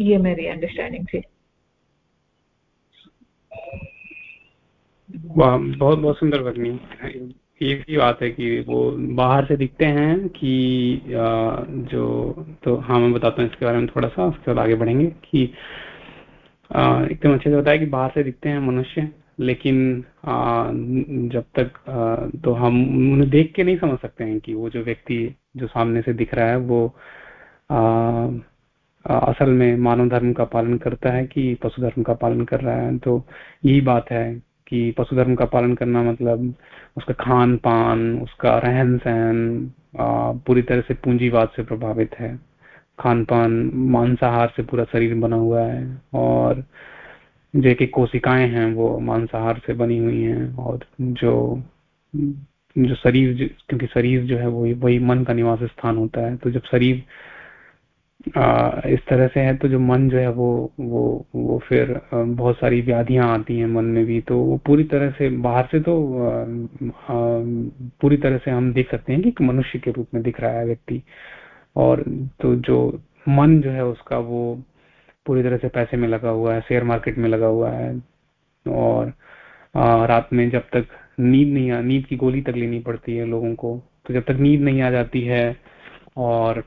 ये मेरी अंडरस्टैंडिंग थी। बहुत बहुत सुंदर भगनी ये भी बात है कि वो बाहर से दिखते हैं कि जो तो हाँ मैं बताता हूँ इसके बारे में थोड़ा सा, उसके बाद आगे बढ़ेंगे कि एकदम अच्छे से बताया कि बाहर से दिखते हैं मनुष्य, लेकिन जब तक तो हम उन्हें देख के नहीं समझ सकते हैं कि वो जो व्यक्ति जो सामने से दिख रहा है, वो असल में मानव धर्म का पालन करता है कि पशु धर्म का पालन कर रहा है तो यही बात है। कि पशु धर्म का पालन करना मतलब उसका खान पान उसका रहन सहन पूरी तरह से पूंजीवाद से प्रभावित है। खान पान मांसाहार से पूरा शरीर बना हुआ है और जो कि कोशिकाएँ हैं वो मांसाहार से बनी हुई हैं और जो जो शरीर, क्योंकि शरीर जो है वही वही मन का निवास स्थान होता है। तो जब शरीर इस तरह से है तो जो मन जो है वो वो वो फिर बहुत सारी व्याधियाँ आती हैं मन में भी तो वो पूरी तरह से बाहर से तो पूरी तरह से हम देख सकते हैं कि मनुष्य के रूप में दिख रहा है व्यक्ति। और तो जो मन जो है उसका वो पूरी तरह से पैसे में लगा हुआ है, शेयर मार्केट में लगा हुआ है, और रात में जब तक नींद नहीं आ, नींद की गोली तक लेनी पड़ती है लोगों को तो जब तक नींद नहीं आ जाती है, और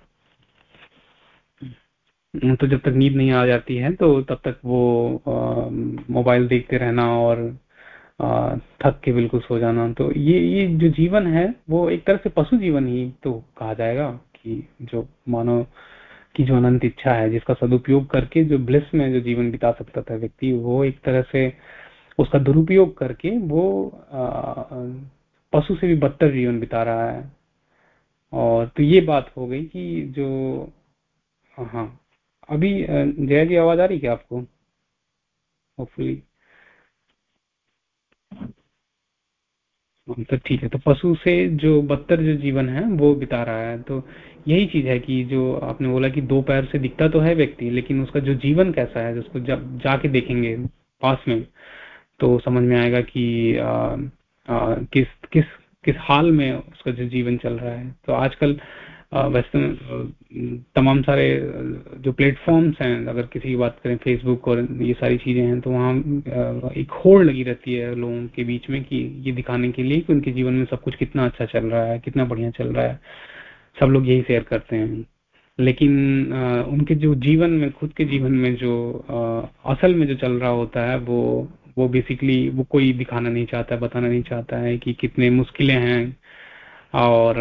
तो जब तक नींद नहीं आ जाती है तो तब तक वो मोबाइल देखते रहना और आ, थक के बिल्कुल सो जाना। तो ये ये जो जीवन है वो एक तरह से पशु जीवन ही तो कहा जाएगा कि जो मानव की जो अनंत इच्छा है जिसका सदुपयोग करके जो ब्लिस में जो जीवन बिता सकता था व्यक्ति वो एक तरह से उसका दुरुपयोग करके वो पशु से भी बदतर जीवन बिता रहा है। और तो ये बात हो गई कि जो हाँ अभी जया जी आवाज़ आ रही क्या आपको? होपफुली तो ठीक है तो पशु से जो बदतर जो जीवन है वो बिता रहा है। तो यही चीज़ है कि जो आपने बोला कि दो पैर से दिखता तो है व्यक्ति लेकिन उसका जो जीवन कैसा है जिसको जब जाके देखेंगे पास में तो समझ में आएगा कि आ, आ, किस किस किस हाल में उसका जो जीवन चल रहा है। तो आजकल वैसे तमाम सारे जो प्लेटफॉर्म्स हैं, अगर किसी की बात करें फेसबुक और ये सारी चीज़ें हैं तो वहाँ एक होड़ लगी रहती है लोगों के बीच में कि ये दिखाने के लिए कि उनके जीवन में सब कुछ कितना अच्छा चल रहा है, कितना बढ़िया चल रहा है। सब लोग यही शेयर करते हैं। लेकिन उनके जो जीवन में, खुद के जीवन में जो असल में जो चल रहा होता है, वो वो बेसिकली वो कोई दिखाना नहीं चाहता, बताना नहीं चाहता है कि कितने मुश्किलें हैं। और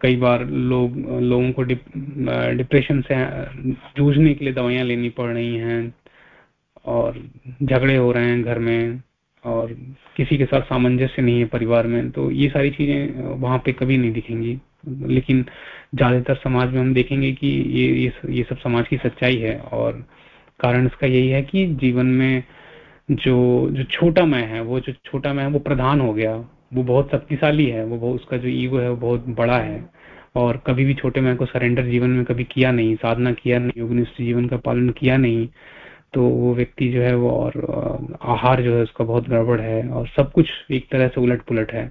कई बार लोग लोगों को डिप, डिप्रेशन से जूझने के लिए दवाइयाँ लेनी पड़ रही हैं और झगड़े हो रहे हैं घर में और किसी के साथ सामंजस्य नहीं है परिवार में तो ये सारी चीज़ें वहाँ पे कभी नहीं दिखेंगी। लेकिन ज़्यादातर समाज में हम देखेंगे कि ये ये, ये सब समाज की सच्चाई है और कारण इसका यही है कि जीवन में जो जो छोटा मैं है वो जो छोटा मैं है वो प्रधान हो गया। वो बहुत शक्तिशाली है, वो बहुत, उसका जो ईगो है वो बहुत बड़ा है। और कभी भी छोटे मैं को सरेंडर जीवन में कभी किया नहीं, साधना किया नहीं, योगनिष्ठ जीवन का पालन किया नहीं तो वो व्यक्ति जो है वो और आहार जो है उसका बहुत गड़बड़ है और सब कुछ एक तरह से उलट पुलट है।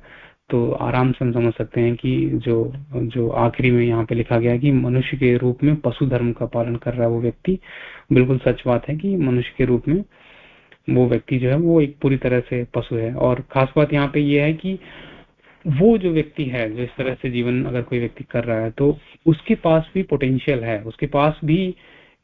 तो आराम से हम समझ सकते हैं कि जो जो आखिरी में यहाँ पे लिखा गया कि मनुष्य के रूप में पशु धर्म का पालन कर रहा है वो व्यक्ति, बिल्कुल सच बात है कि मनुष्य के रूप में वो व्यक्ति जो है, वो एक पूरी तरह से पशु है। और खास बात यहाँ पे ये है कि वो जो व्यक्ति है, जो इस तरह से जीवन अगर कोई व्यक्ति कर रहा है तो उसके पास भी पोटेंशियल है। उसके पास भी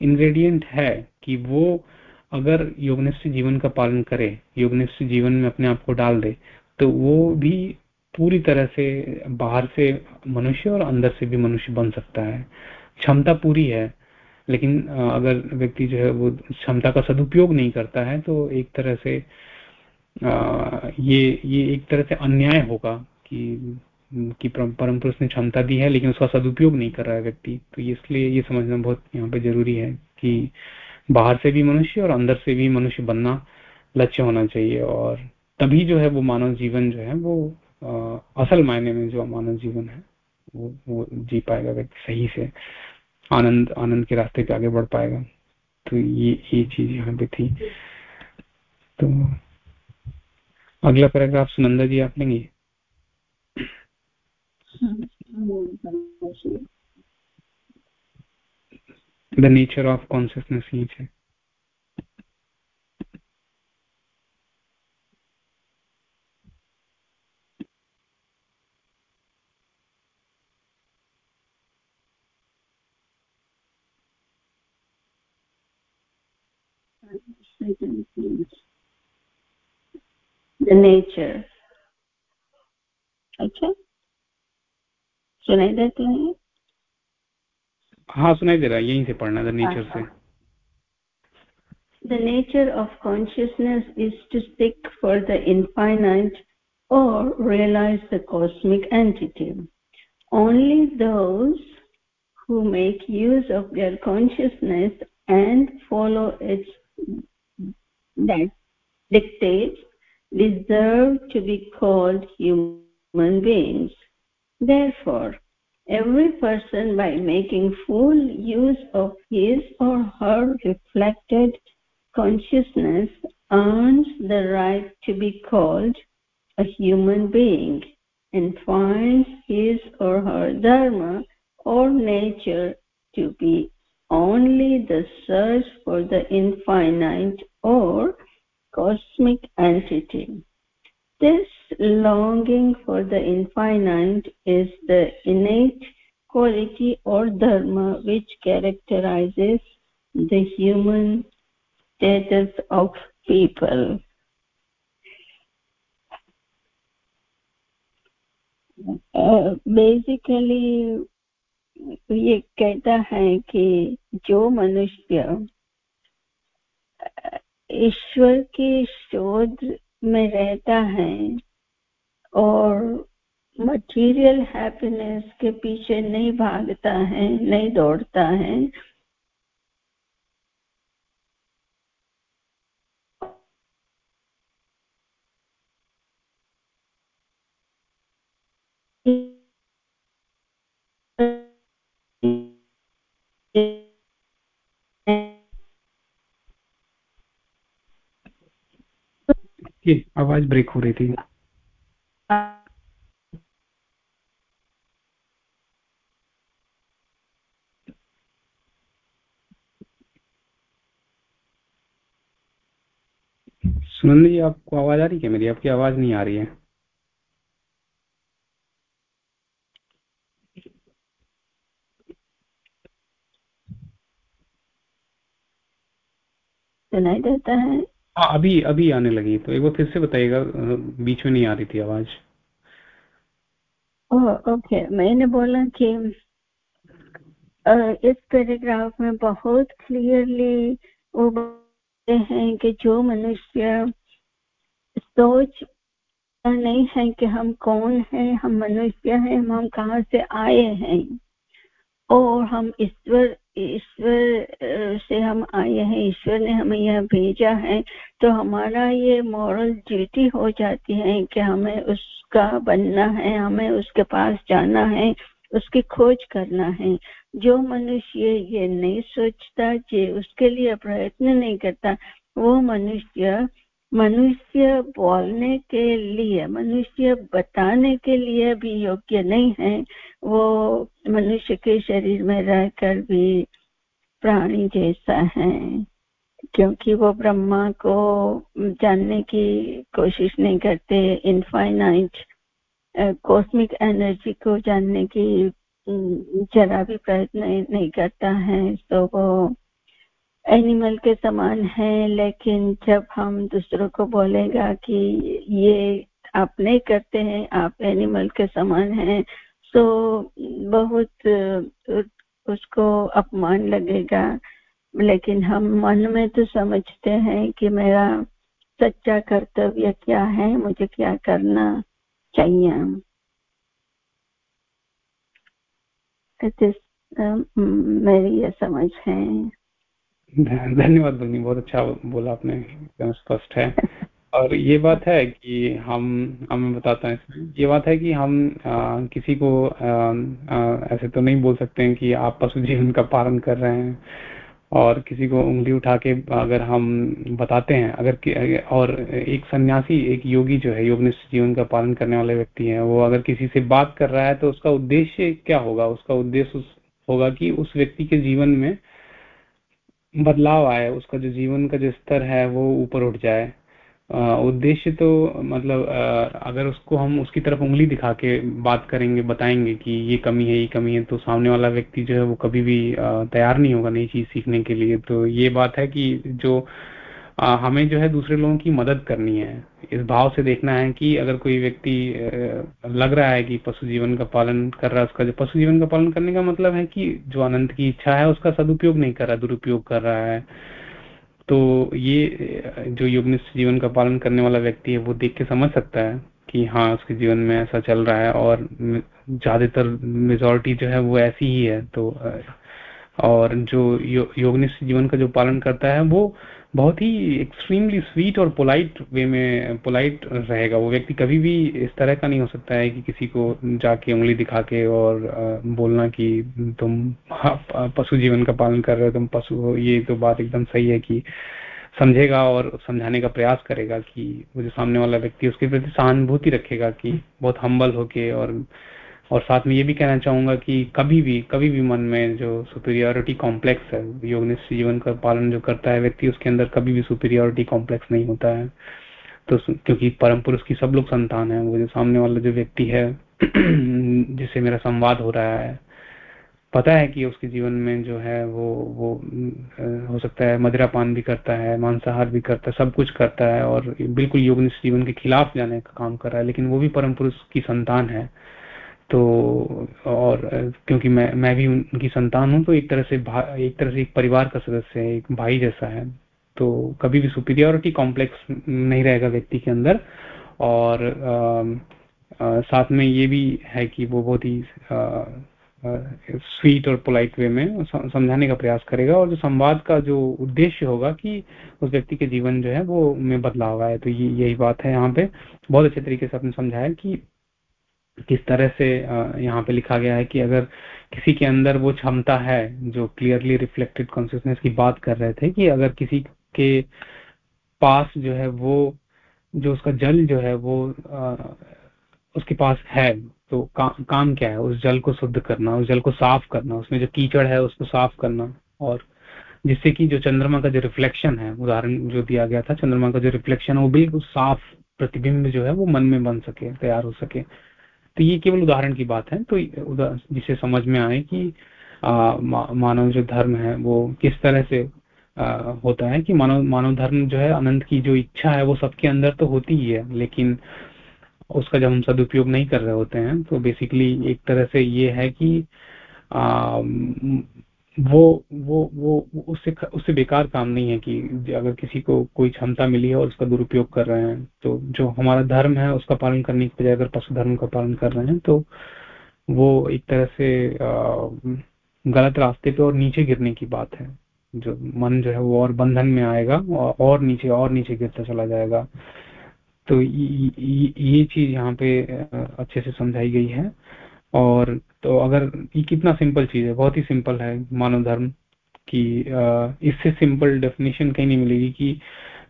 इंग्रेडिएंट है कि वो अगर योगनिष्ठ जीवन का पालन करे, योगनिष्ठ जीवन में अपने आप को डाल दे तो वो भी पूरी तरह से बाहर से मनुष्य और अंदर से भी मनुष्य बन सकता है। क्षमता पूरी है। लेकिन अगर व्यक्ति जो है वो क्षमता का सदुपयोग नहीं करता है तो एक तरह से ये ये एक तरह से अन्याय होगा कि कि परम पुरुष ने क्षमता दी है लेकिन उसका सदुपयोग नहीं कर रहा है व्यक्ति। तो इसलिए ये समझना बहुत यहाँ पे ज़रूरी है कि बाहर से भी मनुष्य और अंदर से भी मनुष्य बनना लक्ष्य होना चाहिए और तभी जो है वो मानव जीवन जो है वो आ, असल मायने में जो मानव जीवन है वो वो जी पाएगा व्यक्ति सही से। आनंद आनंद के रास्ते पे आगे बढ़ पाएगा। तो ये ये चीज़ यहाँ पे थी। तो अगला पैराग्राफ सुनंदा जी, आप लेंगे? The nature of consciousness nature of consciousness each the nature अच्छा सुनाई देते हैं हाँ सुनाई दे रहा है यहीं से पढ़ना द नेचर से The nature of consciousness is to seek for the infinite or realize the cosmic entity. Only those who make use of their consciousness and follow its that dictates deserve to be called human beings. Therefore, every person by making full use of his or her reflected consciousness earns the right to be called a human being and finds his or her dharma or nature to be only the search for the infinite or cosmic entity. This longing for the infinite is the innate quality or dharma which characterizes the human status of people. Uh, basically ये कहता है कि जो मनुष्य, ईश्वर के शोध में रहता है और मटेरियल हैप्पीनेस के पीछे नहीं भागता है, नहीं दौड़ता है Thank आवाज़ ब्रेक हो रही थी। सुनंद जी आपको आवाज़ आ रही क्या मेरी? आपकी आवाज़ नहीं आ रही है। सुनाई देता है। हाँ अभी अभी आने लगी तो एक बार फिर से बताइएगा बीच में नहीं आ रही थी आवाज़। ओके। मैंने बोला कि इस पैराग्राफ में बहुत क्लियरली वो बोलते हैं कि जो मनुष्य सोच नहीं है कि हम कौन हैं, हम मनुष्य हैं, हम कहाँ से आए हैं, और हम ईश्वर ईश्वर से हम आए हैं, ईश्वर ने हमें यह भेजा है तो हमारा ये मॉरल ड्यूटी हो जाती है कि हमें उसका बनना है, हमें उसके पास जाना है, उसकी खोज करना है। जो मनुष्य ये नहीं सोचता, जो उसके लिए प्रयत्न नहीं करता, वो मनुष्य मनुष्य बोलने के लिए, मनुष्य बताने के लिए भी योग्य नहीं है। वो मनुष्य के शरीर में रहकर भी प्राणी जैसा है, क्योंकि वो ब्रह्मा को जानने की कोशिश नहीं करते। इनफाइनाइट कॉस्मिक एनर्जी को जानने की जरा भी प्रयत्न नहीं करता है तो वो एनिमल के समान है, लेकिन जब हम दूसरों को बोलेगा कि ये आप नहीं करते हैं, आप एनिमल के समान हैं तो बहुत उसको अपमान लगेगा। लेकिन हम मन में तो समझते हैं कि मेरा सच्चा कर्तव्य क्या है, मुझे क्या करना चाहिए। मेरी ये समझ है। धन्यवाद भगिनी बहुत अच्छा बोला आपने एकदम स्पष्ट है। और ये बात है कि हम हमें बताता है इसमें ये बात है कि हम आ, किसी को आ, आ, ऐसे तो नहीं बोल सकते हैं कि आप पशु जीवन का पालन कर रहे हैं और किसी को उंगली उठा के अगर हम बताते हैं अगर और एक सन्यासी एक योगी जो है योगनिष्ठ जीवन का पालन करने वाले व्यक्ति है वो अगर किसी से बात कर रहा है तो उसका उद्देश्य क्या होगा? उसका उद्देश्य होगा कि उस व्यक्ति के जीवन में बदलाव आए, उसका जो जीवन का जो स्तर है वो ऊपर उठ जाए। उद्देश्य तो मतलब अगर उसको हम उसकी तरफ़ उंगली दिखा के बात करेंगे, बताएँगे कि ये कमी है, ये कमी है तो सामने वाला व्यक्ति जो है वो कभी भी तैयार नहीं होगा नई चीज़ सीखने के लिए। तो ये बात है कि जो हमें जो है दूसरे लोगों की मदद करनी है। इस भाव से देखना है कि अगर कोई व्यक्ति लग रहा है कि पशु जीवन का पालन कर रहा है, उसका जो पशु जीवन का पालन करने का मतलब है कि जो अनंत की इच्छा है, उसका सदुपयोग नहीं कर रहा, दुरुपयोग कर रहा है। तो ये, जो युगनिष्ठ जीवन का पालन करने वाला व्यक्ति है, वो देख के समझ सकता है कि हाँ उसके जीवन में ऐसा चल रहा है और ज़्यादातर मेजोरिटी जो है वो ऐसी ही है। तो और जो यो, योगनिष्ठ जीवन का जो पालन करता है वो बहुत ही एक्सट्रीमली स्वीट और पोलाइट वे में पोलाइट रहेगा। वो व्यक्ति कभी भी इस तरह का नहीं हो सकता है कि किसी को जाके उंगली दिखा के और बोलना कि तुम पशु जीवन का पालन कर रहे हो तुम पशु हो ये तो बात एकदम सही है कि समझेगा और समझाने का प्रयास करेगा कि वो जो सामने वाला व्यक्ति उसके प्रति सहानुभूति रखेगा कि बहुत हम्बल होके और और साथ में ये भी कहना चाहूँगा कि कभी भी कभी भी मन में जो सुपीरियोरिटी कॉम्प्लेक्स है, योगनिष्ठ जीवन का पालन जो करता है व्यक्ति, उसके अंदर कभी भी सुपीरियोरिटी कॉम्प्लेक्स नहीं होता है। तो क्योंकि परम पुरुष की सब लोग संतान है, वो जो सामने वाला जो व्यक्ति है जिससे मेरा संवाद हो रहा है, पता है कि उसके जीवन में जो है वो वो हो सकता है मदिरा पान भी करता है, मांसाहार भी करता है, सब कुछ करता है और बिल्कुल योगनिष्ठ जीवन के खिलाफ जाने का काम कर रहा है, लेकिन वो भी परम पुरुष की संतान है। तो और क्योंकि मैं मैं भी उनकी संतान हूँ तो एक तरह से एक तरह से एक परिवार का सदस्य है एक भाई जैसा है। तो कभी भी सुपीरियोरिटी कॉम्प्लेक्स नहीं रहेगा व्यक्ति के अंदर। और आ, आ, साथ में ये भी है कि वो बहुत ही स्वीट और पोलाइट वे में समझाने का प्रयास करेगा। और जो संवाद का जो उद्देश्य होगा कि उस व्यक्ति के जीवन जो है वो में बदलाव आए तो यही बात है यहाँ पे। बहुत अच्छे तरीके से आपने समझाया कि किस तरह से यहाँ पे लिखा गया है कि अगर किसी के अंदर वो क्षमता है जो क्लियरली रिफ्लेक्टेड कॉन्सियसनेस की बात कर रहे थे कि अगर किसी के पास जो है वो जो उसका जल जो है वो आ, उसके पास है तो का, काम क्या है? उस जल को शुद्ध करना उस जल को साफ़ करना उसमें जो कीचड़ है उसको साफ़ करना और जिससे कि जो चंद्रमा का जो रिफ्लेक्शन है उदाहरण जो दिया गया था चंद्रमा का जो रिफ्लेक्शन है वो बिल्कुल साफ़ प्रतिबिंब जो है वो मन में बन सके तैयार हो सके। तो ये केवल उदाहरण की बात है। तो जिसे समझ में आए कि मानव जो धर्म है वो किस तरह से आ, होता है कि मानव मानव धर्म जो है अनंत की जो इच्छा है वो सबके अंदर तो होती ही है लेकिन उसका जब हम सदुपयोग नहीं कर रहे होते हैं तो बेसिकली एक तरह से ये है कि वो वो वो उससे उससे बेकार काम नहीं है कि अगर किसी को कोई क्षमता मिली है और उसका दुरुपयोग कर रहे हैं तो जो हमारा धर्म है उसका पालन करने की बजाय अगर पशु धर्म का पालन कर रहे हैं तो वो एक तरह से गलत रास्ते पे और नीचे गिरने की बात है। जो मन जो है वो और बंधन में आएगा और नीचे और नीचे गिरता चला जाएगा। तो ये चीज़ यहाँ पे अच्छे से समझाई गई है। और तो अगर ये कितना सिंपल चीज़ है बहुत ही सिंपल है मानव धर्म की इससे सिंपल डेफिनेशन कहीं नहीं मिलेगी कि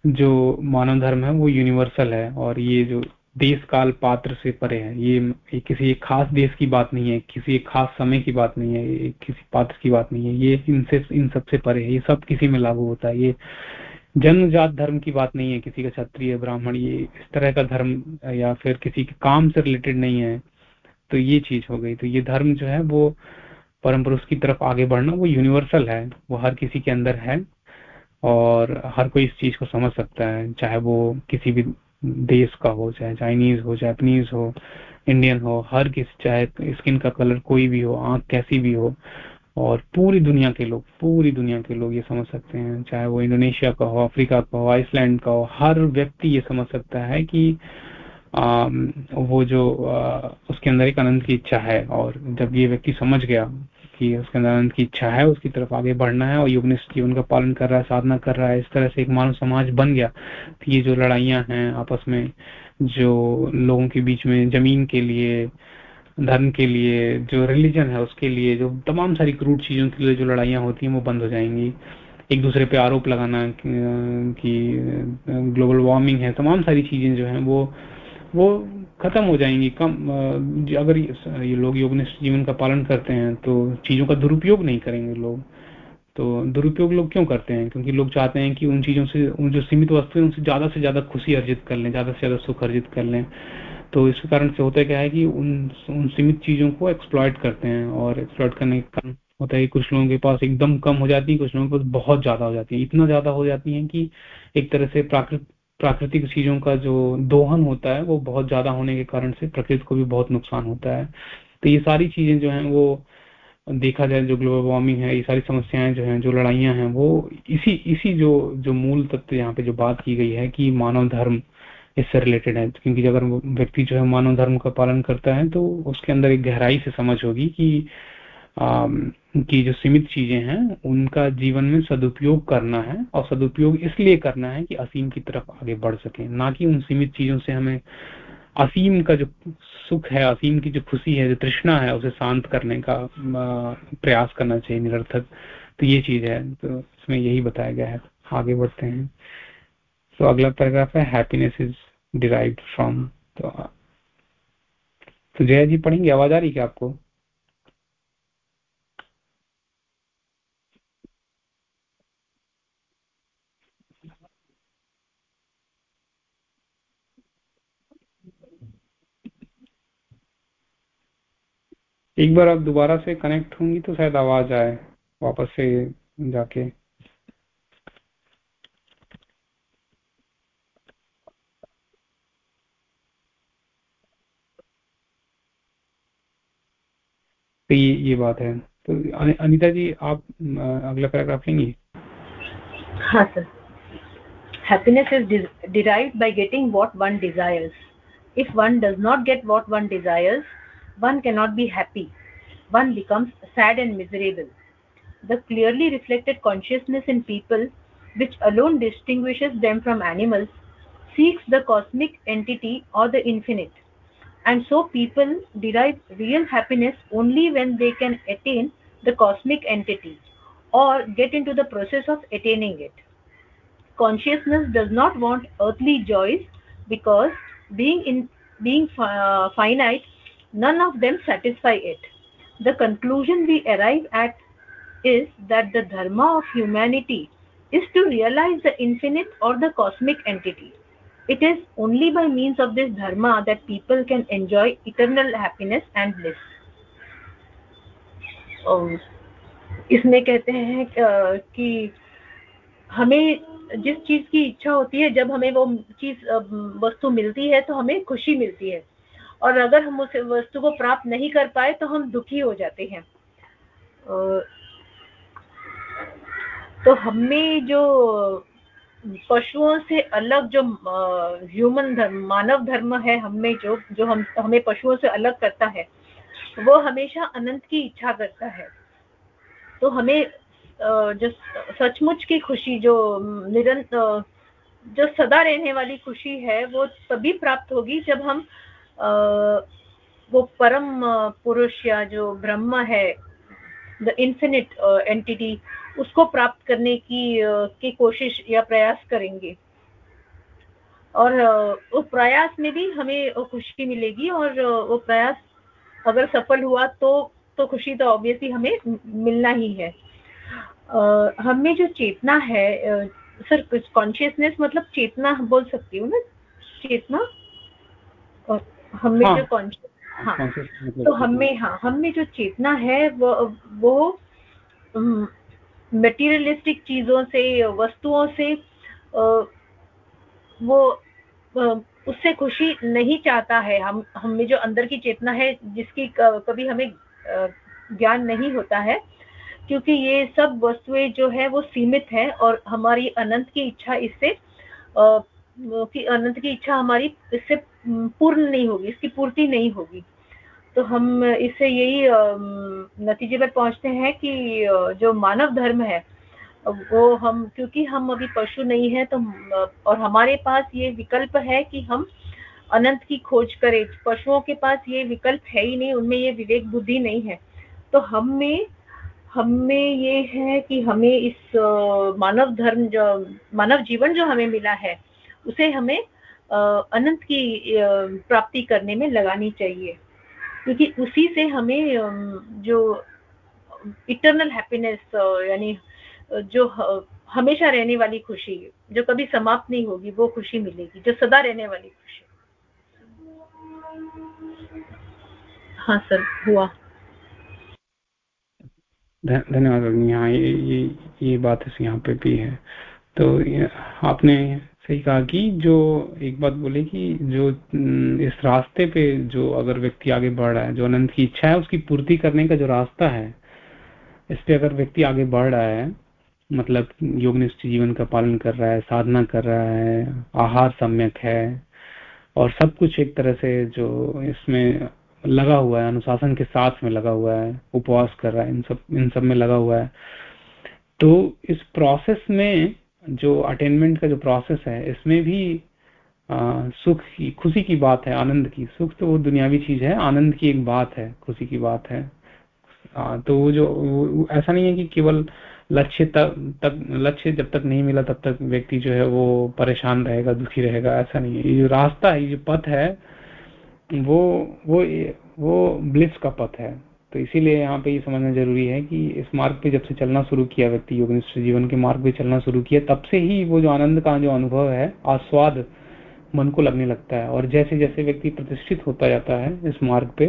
जो मानव धर्म है वो यूनिवर्सल है और ये जो देश काल पात्र से परे है ये, किसी एक खास देश की बात नहीं है किसी एक खास समय की बात नहीं है किसी पात्र की बात नहीं है ये इनसे इन सबसे परे है ये सब किसी में लागू होता है ये जन्मजात धर्म की बात नहीं है किसी का क्षत्रिय ब्राह्मण ये इस तरह का धर्म या फिर किसी के काम से रिलेटेड नहीं है। तो ये चीज़ हो गई। तो ये धर्म जो है, वो परम पुरुष की तरफ़ आगे बढ़ना, वो यूनिवर्सल है। वो हर किसी के अंदर है और हर कोई इस चीज़ को समझ सकता है। चाहे वो किसी भी देश का हो, चाहे चाइनीज़ हो, जापानीज हो, इंडियन हो, हर किसी, चाहे स्किन का कलर कोई भी हो, आँख कैसी भी हो और पूरी दुनिया के लोग, पूरी दुनिया के लोग ये समझ सकते हैं। चाहे वो इंडोनेशिया का हो, अफ्रीका का हो, आइसलैंड का हो, हर व्यक्ति ये समझ सकता है कि वो जो उसके अंदर एक आनंद की इच्छा है और जब ये व्यक्ति समझ गया कि उसके अंदर आनंद की इच्छा है, उसकी तरफ़ आगे बढ़ना है और युगनिष्ठ जीवन का पालन कर रहा है, साधना कर रहा है, इस तरह से एक मानव समाज बन गया तो ये जो लड़ाइयाँ हैं आपस में, जो लोगों के बीच में ज़मीन के लिए धर्म के लिए, जो रिलीजन है उसके लिए, जो तमाम सारी क्रूड चीज़ों के लिए जो लड़ाइयाँ होती हैं, वो बंद हो जाएँगी। एक दूसरे पे आरोप लगाना कि ग्लोबल वार्मिंग है, तमाम सारी चीज़ें जो हैं, वो वो खत्म हो जाएँगी, कम अगर ये लोग योगनिष्ठ जीवन का पालन करते हैं तो चीज़ों का दुरुपयोग नहीं करेंगे लोग। तो दुरुपयोग लोग क्यों करते हैं? क्योंकि लोग चाहते हैं कि उन चीज़ों से, उन जो सीमित वस्तु है, उनसे ज़्यादा से ज़्यादा खुशी अर्जित कर लें, ज़्यादा से ज़्यादा सुख अर्जित कर लें। तो इस कारण से होता है क्या है कि उन उन सीमित चीज़ों को एक्सप्लॉयट करते हैं और एक्सप्लॉयट करने के कारण होता है कुछ लोगों के पास एकदम कम हो जाती है, कुछ लोगों के पास बहुत ज़्यादा हो जाती है। इतना ज़्यादा हो जाती है कि एक तरह से प्राकृत प्राकृतिक चीज़ों का जो दोहन होता है, वो बहुत ज़्यादा होने के कारण से प्रकृति को भी बहुत नुकसान होता है। तो ये सारी चीज़ें जो है, वो देखा जाए जो ग्लोबल वार्मिंग है, ये सारी समस्याएँ जो हैं, जो लड़ाइयाँ हैं, वो इसी इसी जो जो मूल तत्व यहाँ पे जो बात की गई है कि मानव धर्म इससे रिलेटेड है। क्योंकि अगर व्यक्ति जो है मानव धर्म का पालन करता है तो उसके अंदर एक गहराई से समझ होगी कि की जो सीमित चीज़ें हैं, उनका जीवन में सदुपयोग करना है और सदुपयोग इसलिए करना है कि असीम की तरफ़ आगे बढ़ सके। ना कि उन सीमित चीज़ों से हमें असीम का जो सुख है, असीम की जो खुशी है, जो तृष्णा है, उसे शांत करने का प्रयास करना चाहिए निरर्थक। तो ये चीज़ है तो इसमें यही बताया गया है। आगे बढ़ते हैं। तो अगला पैराग्राफ है हैप्पीनेस इज़ डिराइव्ड फ्रॉम तो जया जी पढ़ेंगे? आवाज़ आ रही क्या आपको? एक बार आप दोबारा से कनेक्ट होंगी तो शायद आवाज़ आए वापस से जाके। तो ये, ये बात है। तो अनिता जी आप अगला पैराग्राफ लेंगी? हाँ sir happiness is derive by getting what one desires if one does not get what one desires one cannot be happy. One becomes sad and miserable. The clearly reflected consciousness in people which alone distinguishes them from animals seeks the cosmic entity or the infinite. And so people derive real happiness only when they can attain the cosmic entity or get into the process of attaining it. Consciousness does not want earthly joys because being in being uh, finite none of them satisfy it the conclusion we arrive at is that the dharma of humanity is to realize the infinite or the cosmic entity it is only by means of this dharma that people can enjoy eternal happiness and bliss इसमें कहते हैं कि हमें जिस चीज़ की इच्छा होती है जब हमें वो चीज़ वस्तु मिलती है तो हमें खुशी मिलती है और अगर हम उस वस्तु को प्राप्त नहीं कर पाए तो हम दुखी हो जाते हैं। तो हमें जो पशुओं से अलग जो ह्यूमन धर्म, मानव धर्म है, हमें जो जो हम, हमें पशुओं से अलग करता है, वो हमेशा अनंत की इच्छा करता है। तो हमें जो सचमुच की खुशी, जो निरंतर जो सदा रहने वाली खुशी है, वो तभी प्राप्त होगी जब हम वो परम पुरुष या जो ब्रह्म है द इन्फिनिट एंटिटी उसको प्राप्त करने की की कोशिश या प्रयास करेंगे। और वो प्रयास में भी हमें खुशी मिलेगी और वो प्रयास अगर सफल हुआ तो तो खुशी तो ऑब्वियसली हमें मिलना ही है। हमें जो चेतना है सर कॉन्शियसनेस मतलब चेतना बोल सकती हूँ ना? चेतना? और हमें हाँ, जो कॉन्शियस हाँ। तो हमें हाँ हमें जो चेतना है वो वो मटेरियलिस्टिक चीज़ों से वस्तुओं से वो उससे खुशी नहीं चाहता है। हम हमें जो अंदर की चेतना है जिसकी कभी हमें ज्ञान नहीं होता है क्योंकि ये सब वस्तुएँ जो है वो सीमित है और हमारी अनंत की इच्छा इससे कि अनंत की इच्छा हमारी इससे पूर्ण नहीं होगी, इसकी पूर्ति नहीं होगी। तो हम इससे यही नतीजे पर पहुँचते हैं कि जो मानव धर्म है, वो हम, क्योंकि हम अभी पशु नहीं है तो और हमारे पास ये विकल्प है कि हम अनंत की खोज करें। पशुओं के पास ये विकल्प है ही नहीं, उनमें ये विवेक बुद्धि नहीं है। तो हमें हमें ये है कि हमें इस मानव धर्म जो, मानव जीवन जो हमें मिला है उसे हमें अनंत की प्राप्ति करने में लगानी चाहिए। क्योंकि उसी से हमें जो इटरनल हैप्पीनेस यानी जो हमेशा रहने वाली खुशी, जो कभी समाप्त नहीं होगी, वो खुशी मिलेगी, जो सदा रहने वाली खुशी। हाँ सर, हुआ। धन्यवाद यहाँ ये ये ये बात इस यहाँ पे भी है। तो आपने सही कहा कि जो, एक बात बोले कि जो इस रास्ते पे जो अगर व्यक्ति आगे बढ़ रहा है, जो अनंत की इच्छा है, उसकी पूर्ति करने का जो रास्ता है, इस पे अगर व्यक्ति आगे बढ़ रहा है मतलब योगनिष्ठ जीवन का पालन कर रहा है, साधना कर रहा है, आहार सम्यक है, और सब कुछ एक तरह से जो इसमें लगा हुआ है, अनुशासन के साथ में लगा हुआ है, उपवास कर रहा है, इन सब इन सब में लगा हुआ है तो इस प्रोसेस में जो अटेनमेंट का जो प्रोसेस है इसमें भी आ, सुख की खुशी की बात है आनंद की। सुख तो वो दुनियावी चीज़ है आनंद की एक बात है खुशी की बात है। आ, तो वो जो वो, ऐसा नहीं है कि केवल लक्ष्य तक तक लक्ष्य जब तक नहीं मिला तब तक व्यक्ति जो है वो परेशान रहेगा दुखी रहेगा ऐसा नहीं है। ये जो रास्ता है ये जो पथ है वो वो वो ब्लिस का पथ है। तो इसीलिए यहाँ पे ये समझना ज़रूरी है कि इस मार्ग पे जब से चलना शुरू किया व्यक्ति योगनिष्ठ जीवन के मार्ग पे चलना शुरू किया तब से ही वो जो आनंद का जो अनुभव है आस्वाद मन को लगने लगता है। और जैसे जैसे व्यक्ति प्रतिष्ठित होता जाता है इस मार्ग पे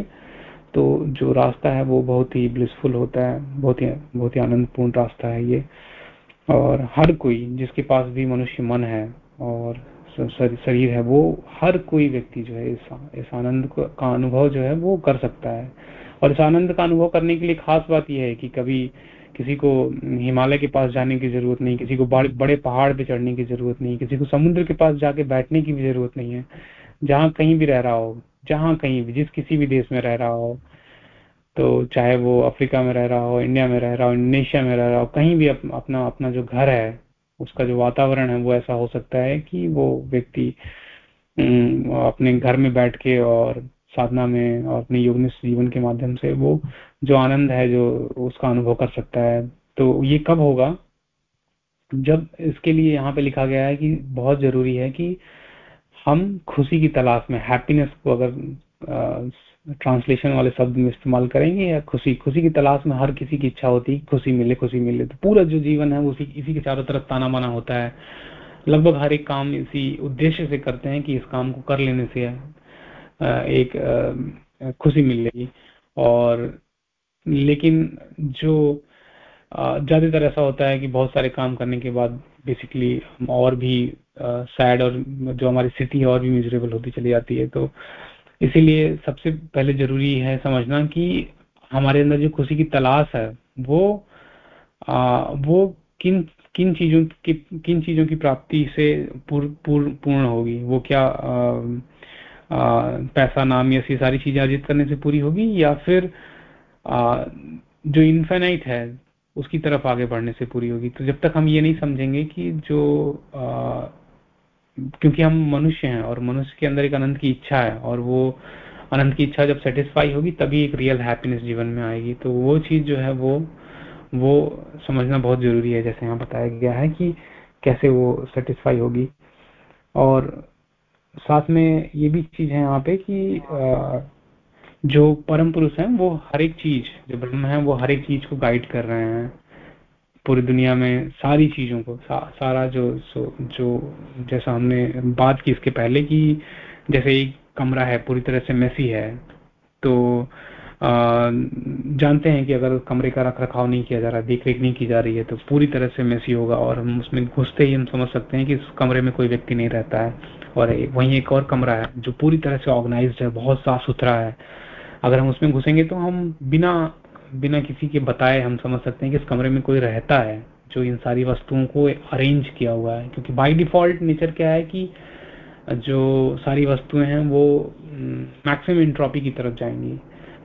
तो जो रास्ता है वो बहुत ही ब्लिसफुल होता है बहुत ही बहुत ही आनंदपूर्ण रास्ता है ये। और हर कोई जिसके पास भी मनुष्य मन है और शरीर है वो हर कोई व्यक्ति जो है इस, इस आनंद का अनुभव जो है वो कर सकता है। और इस आनंद का अनुभव करने के लिए खास बात यह है कि कभी किसी को हिमालय के पास जाने की ज़रूरत नहीं किसी को बड़े पहाड़ पे चढ़ने की ज़रूरत नहीं किसी को समुद्र के पास जाके बैठने की भी ज़रूरत नहीं है। जहाँ कहीं भी रह रहा हो जहाँ कहीं भी जिस किसी भी देश में रह रहा हो तो चाहे वो अफ्रीका में रह रहा हो इंडिया में रह रहा हो इंडोनेशिया में रह रहा हो कहीं भी अप, अपना अपना जो घर है उसका जो वातावरण है वो ऐसा हो सकता है कि वो व्यक्ति अपने घर में बैठ के और साधना में और अपने योगनिष्ठ जीवन के माध्यम से वो जो आनंद है, जो उसका अनुभव कर सकता है। तो ये कब होगा? जब इसके लिए यहाँ पे लिखा गया है कि बहुत ज़रूरी है कि हम खुशी की तलाश में हैप्पीनेस को अगर ट्रांसलेशन वाले शब्द में इस्तेमाल करेंगे या खुशी खुशी की तलाश में हर किसी की इच्छा होती है खुशी मिले खुशी मिले तो पूरा जो जीवन है उसी, इसी के चारों तरफ़ ताना माना होता है। लगभग हर एक काम इसी उद्देश्य से करते हैं कि इस काम को कर लेने से एक खुशी मिलेगी और लेकिन जो ज़्यादातर ऐसा होता है कि बहुत सारे काम करने के बाद बेसिकली हम और भी सैड और जो हमारी स्थिति है और भी मिजरेबल होती चली जाती है। तो इसीलिए सबसे पहले ज़रूरी है समझना कि हमारे अंदर जो खुशी की तलाश है वो आ, वो किन किन चीज़ों की किन चीज़ों की प्राप्ति से पूर, पूर, पूर्ण होगी? वो क्या आ, पैसा नाम या सारी चीज़ें अर्जित करने से पूरी होगी या फिर आ, जो इन्फेनाइट है उसकी तरफ़ आगे बढ़ने से पूरी होगी। तो जब तक हम ये नहीं समझेंगे कि जो आ, क्योंकि हम मनुष्य हैं और मनुष्य के अंदर एक अनंत की इच्छा है और वो अनंत की इच्छा जब सेटिस्फाई होगी तभी एक रियल हैप्पीनेस जीवन में आएगी। तो वो चीज़ जो है वो वो समझना बहुत ज़रूरी है जैसे यहाँ बताया गया है कि कैसे वो सेटिस्फाई होगी। और साथ में ये भी चीज़ है यहाँ पे कि जो परम पुरुष है वो हर एक चीज़ जो ब्रह्म है वो हर एक चीज़ को गाइड कर रहे हैं। पूरी दुनिया में सारी चीज़ों को सा, सारा जो जो जैसा हमने बात की इसके पहले की जैसे एक कमरा है पूरी तरह से मेसी है तो आ, जानते हैं कि अगर कमरे का रख रखाव नहीं किया जा रहा देख रेख नहीं की जा रही है तो पूरी तरह से मेसी होगा और हम उसमें घुसते ही हम समझ सकते हैं कि कमरे में कोई व्यक्ति नहीं रहता है। और वहीं एक और कमरा है जो पूरी तरह से ऑर्गेनाइज है बहुत साफ़ सुथरा है। अगर हम उसमें घुसेंगे तो हम बिना बिना किसी के बताए हम समझ सकते हैं कि इस कमरे में कोई रहता है जो इन सारी वस्तुओं को अरेंज किया हुआ है। क्योंकि बाय डिफ़ॉल्ट नेचर क्या है कि जो सारी वस्तुएँ हैं वो मैक्सिमम इंट्रॉपी की तरफ़ जाएँगी।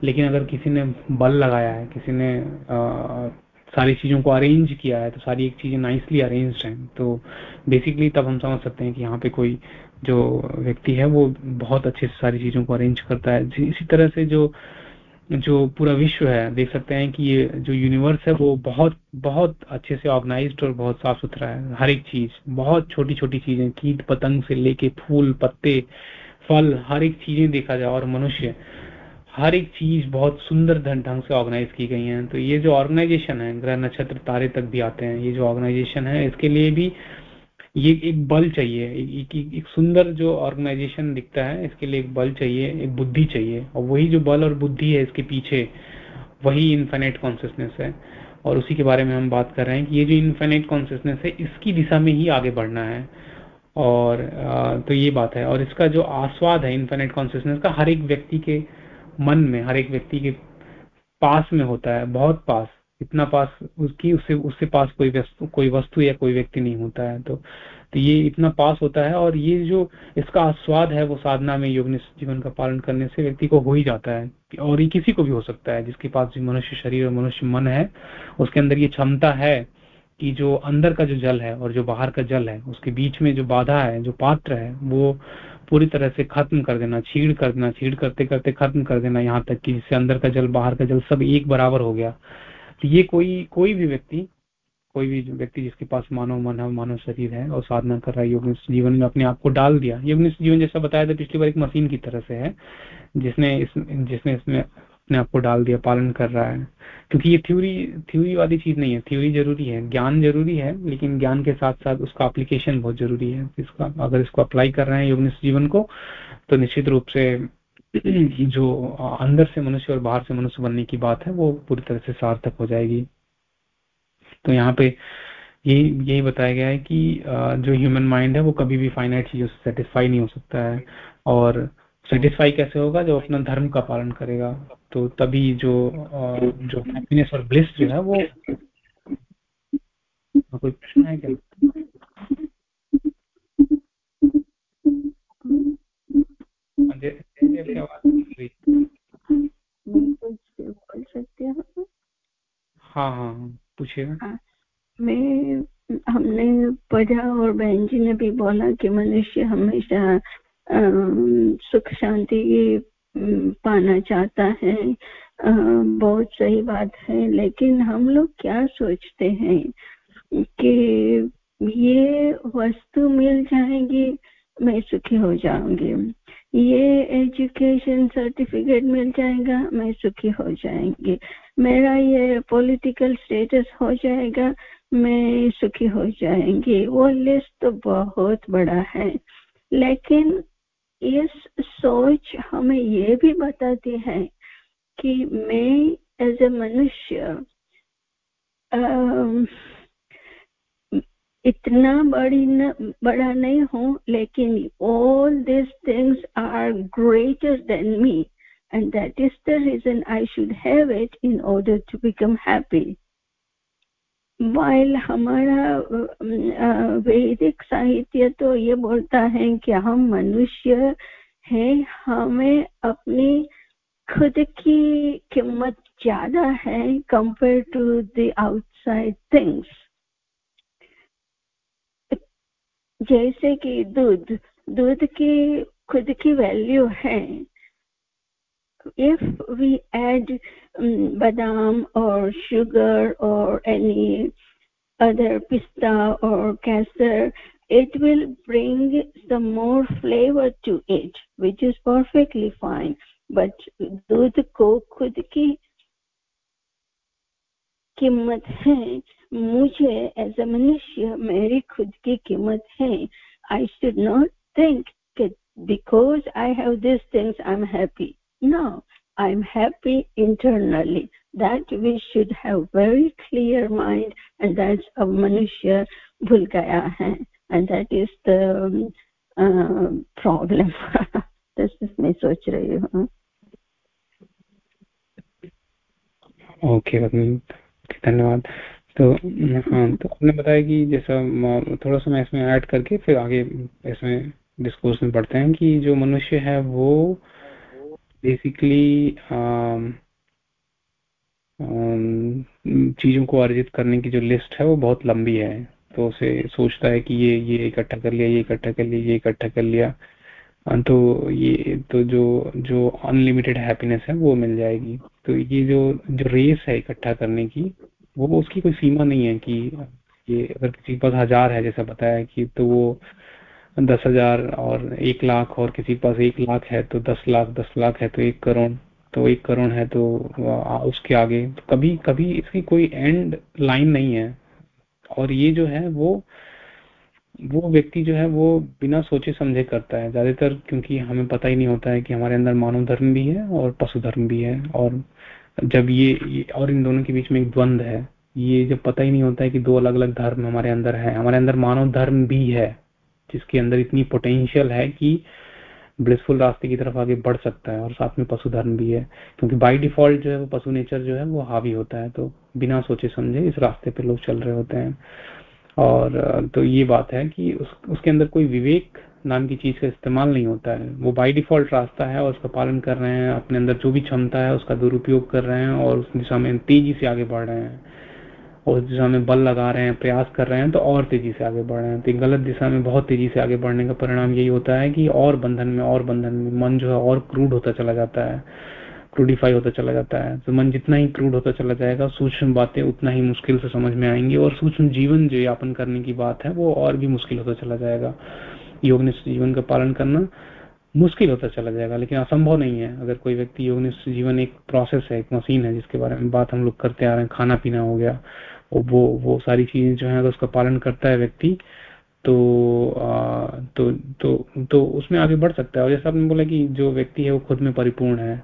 लेकिन अगर किसी ने बल लगाया है किसी ने आ, सारी चीज़ों को अरेंज किया है तो सारी एक चीज़ें नाइसली अरेंज हैं। तो बेसिकली तब हम समझ सकते हैं कि यहाँ पे कोई जो व्यक्ति है, वो बहुत अच्छे से सारी चीज़ों को अरेंज करता है। इसी तरह से जो जो पूरा विश्व है, देख सकते हैं कि ये जो यूनिवर्स है, वो बहुत बहुत अच्छे से ऑर्गेनाइज्ड और बहुत साफ़ सुथरा है। हर एक चीज़, बहुत छोटी छोटी चीज़ें, कीट पतंग से लेके फूल, पत्ते, फल, हर एक चीज़ें देखा जाए और मनुष्य, हर एक चीज़ बहुत सुंदर ढंग से ऑर्गेनाइज की गई है। तो ये जो ऑर्गेनाइजेशन है, ग्रह नक्षत्र तारे तक भी आते हैं, ये जो ऑर्गेनाइजेशन है, इसके लिए भी ये एक बल चाहिए एक, एक, एक सुंदर जो ऑर्गेनाइजेशन दिखता है इसके लिए एक बल चाहिए एक बुद्धि चाहिए। और वही जो बल और बुद्धि है इसके पीछे वही इन्फाइनाइट कॉन्सियसनेस है। और उसी के बारे में हम बात कर रहे हैं कि ये जो इन्फाइनाइट कॉन्सियसनेस है इसकी दिशा में ही आगे बढ़ना है। और तो ये बात है। और इसका जो आस्वाद है इन्फेनेट कॉन्सियसनेस का हर एक व्यक्ति के मन में हर एक व्यक्ति के पास में होता है बहुत पास। इतना पास, उसकी, उससे उससे पास कोई वस्तु कोई वस्तु या कोई व्यक्ति नहीं होता है। तो तो ये इतना पास होता है और ये जो इसका आस्वाद है वो साधना में योग जीवन का पालन करने से व्यक्ति को हो ही जाता है और ये किसी को भी हो सकता है जिसके पास भी मनुष्य शरीर और मनुष्य मन है, उसके अंदर ये क्षमता है कि जो अंदर का जो जल है और जो बाहर का जल है, उसके बीच में जो बाधा है, जो पात्र है, वो पूरी तरह से खत्म कर देना छीड़ कर देना छीड़ करते करते खत्म कर देना यहाँ तक कि जिससे अंदर का जल, बाहर का जल सब एक बराबर हो गया। तो ये कोई कोई भी व्यक्ति, कोई भी व्यक्ति जिसके पास मानव मन है, मानव शरीर है, और साधना कर रहा है योग जीवन में अपने आप को डाल दिया। योग जीवन जैसा बताया था, पिछली बार एक मशीन की तरह से है, जिसने इस, जिसने इसमें अपने आप को डाल दिया, पालन कर रहा है। क्योंकि ये थ्योरी थ्योरी वाली चीज़ नहीं है। थ्योरी ज़रूरी है, ज्ञान ज़रूरी है, लेकिन ज्ञान के साथ साथ उसका अप्लीकेशन बहुत ज़रूरी है। इसका, अगर इसको अप्लाई कर रहे हैं योग जीवन को तो निश्चित रूप से जो अंदर से मनुष्य और बाहर से मनुष्य बनने की बात है वो पूरी तरह से सार्थक हो जाएगी। तो यहाँ पे यही यही बताया गया है कि जो ह्यूमन माइंड है वो कभी भी फाइनाइट चीज़ों से सेटिस्फाई नहीं हो सकता है। और सेटिस्फाई कैसे होगा? जब अपना धर्म का पालन करेगा। तो तभी जो जो हैप्पीनेस और ब्लिस जो है वो कोई प्रश्न है क्या? हाँ हाँ हाँ, मैं हमने पढ़ा और बहन जी ने भी बोला कि मनुष्य हमेशा सुख शांति पाना चाहता है। बहुत सही बात है लेकिन हम लोग क्या सोचते हैं कि ये वस्तु मिल जाएगी मैं सुखी हो जाऊँगी। ये एजुकेशन सर्टिफिकेट मिल जाएगा, मैं सुखी हो जाएँगी। मेरा ये पॉलिटिकल स्टेटस हो जाएगा, मैं सुखी हो जाएँगी। वो लिस्ट तो बहुत बड़ा है। लेकिन इस सोच हमें ये भी बताती है कि मैं एज ए मनुष्य इतना बड़ी न, बड़ा नहीं हूँ लेकिन all this things are greater than me and that is the reason I should have it in order to become happy while हमारा वैदिक साहित्य तो ये बोलता है कि हम मनुष्य हैं हमें अपनी खुद की कीमत ज़्यादा है compare to the outside things जैसे कि दूध दूध की खुद की वैल्यू है। इफ़ वी एड बादाम और शुगर और एनी अदर पिस्ता और कैसर it will bring the more flavour to it which is perfectly fine but दूध को खुद की कीमत है। मुझे एज अ मनुष्य मेरी खुद की कीमत है। I should not think because I have this things I am happy no I am happy internally that we should have very clear mind and that a मनुष्य भूल गया है। And that is the problem मैं सोच रही हूँ। Okay okay, धन्यवाद। तो हाँ तो आपने बताया कि जैसा थोड़ा सा मैं इसमें ऐड करके फिर आगे इसमें डिस्कोर्स में पढ़ते हैं कि जो मनुष्य है वो बेसिकली चीज़ों को अर्जित करने की जो लिस्ट है वो बहुत लंबी है। तो उसे सोचता है कि ये ये इकट्ठा कर लिया, ये इकट्ठा कर लिया, ये इकट्ठा कर लिया। तो ये तो जो जो अनलिमिटेड हैप्पीनेस है वो मिल जाएगी। तो ये जो जो रेस है इकट्ठा करने की, वो उसकी कोई सीमा नहीं है कि ये अगर किसी के पास हज़ार है, जैसा बताया कि तो वो दस हज़ार और एक लाख और किसी के पास एक लाख है तो दस लाख दस लाख है तो एक करोड़ तो एक करोड़ है तो उसके आगे। तो कभी कभी इसकी कोई एंड लाइन नहीं है। और ये जो है वो वो व्यक्ति जो है वो बिना सोचे समझे करता है। ज़्यादातर क्योंकि हमें पता ही नहीं होता है कि हमारे अंदर मानव धर्म भी है और पशु धर्म भी है। और जब ये, ये और इन दोनों के बीच में एक द्वंद्व है ये जब पता ही नहीं होता है कि दो अलग अलग धर्म हमारे अंदर है। हमारे अंदर मानव धर्म भी है जिसके अंदर इतनी पोटेंशियल है कि ब्लिसफुल रास्ते की तरफ़ आगे बढ़ सकता है और साथ में पशु धर्म भी है। क्योंकि बाय डिफ़ॉल्ट जो है वो पशु नेचर जो है वो हावी होता है तो बिना सोचे समझे इस रास्ते पे लोग चल रहे होते हैं। और तो ये बात है कि उस, उसके अंदर कोई विवेक नाम की चीज़ का इस्तेमाल नहीं होता है। वो बाय डिफ़ॉल्ट रास्ता है और उसका पालन कर रहे हैं अपने अंदर जो भी क्षमता है उसका दुरुपयोग कर रहे हैं और उस दिशा में तेज़ी से आगे बढ़ रहे हैं। और उस दिशा में बल लगा रहे हैं प्रयास कर रहे हैं तो और तेज़ी से आगे बढ़ रहे हैं। तो गलत दिशा में बहुत तेज़ी से आगे बढ़ने का परिणाम यही होता है कि और बंधन में और बंधन में मन जो है और क्रूड होता चला जाता है। क्रूडिफाई होता चला जाता है। तो मन जितना ही क्रूड होता चला जाएगा सूक्ष्म बातें उतना ही मुश्किल से समझ में आएँगी और सूक्ष्म जीवन जो यापन करने की बात है वो और भी मुश्किल होता चला जाएगा। योगनिष्ठ जीवन का पालन करना मुश्किल होता चला जाएगा लेकिन असंभव नहीं है। अगर कोई व्यक्ति योगनिष्ठ जीवन एक प्रोसेस है एक मशीन है जिसके बारे में बात हम लोग करते आ रहे हैं खाना पीना हो गया वो वो सारी चीज़ें जो है अगर उसका पालन करता है व्यक्ति तो आ, तो तो तो उसमें आगे बढ़ सकता है। और जैसा आपने बोला कि जो व्यक्ति है वो खुद में परिपूर्ण है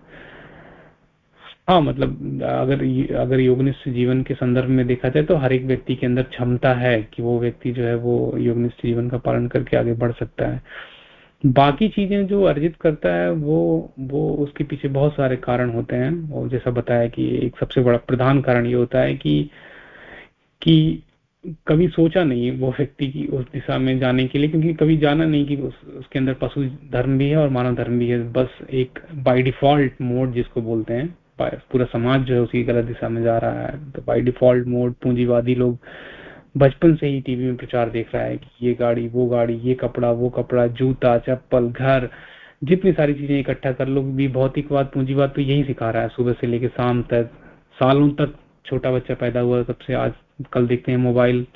हाँ मतलब अगर अगर योगनिष्ठ जीवन के संदर्भ में देखा जाए तो हर एक व्यक्ति के अंदर क्षमता है कि वो व्यक्ति जो है वो योगनिष्ठ जीवन का पालन करके आगे बढ़ सकता है। बाकी चीज़ें जो अर्जित करता है वो वो उसके पीछे बहुत सारे कारण होते हैं। और जैसा बताया कि एक सबसे बड़ा प्रधान कारण ये होता है कि कि कभी सोचा नहीं वो व्यक्ति की उस दिशा में जाने के लिए क्योंकि कभी जाना नहीं कि उस, उसके अंदर पशु धर्म भी है और मानव धर्म भी है। बस एक बाय डिफ़ॉल्ट मोड जिसको बोलते हैं। पूरा समाज जो है उसी गलत दिशा में जा रहा है। तो बाई डिफ़ॉल्ट मोड पूंजीवादी लोग बचपन से ही टीवी में प्रचार देख रहा है कि ये गाड़ी, वो गाड़ी, ये कपड़ा, वो कपड़ा, जूता, चप्पल, घर, जितनी सारी चीज़ें इकट्ठा कर लो भी भौतिकवाद, पूंजीवाद तो यही सिखा रहा है। सुबह से लेकर शाम तक, सालों तक छोटा बच्चा पैदा हुआ तब से आज, कल देखते हैं मोबाइल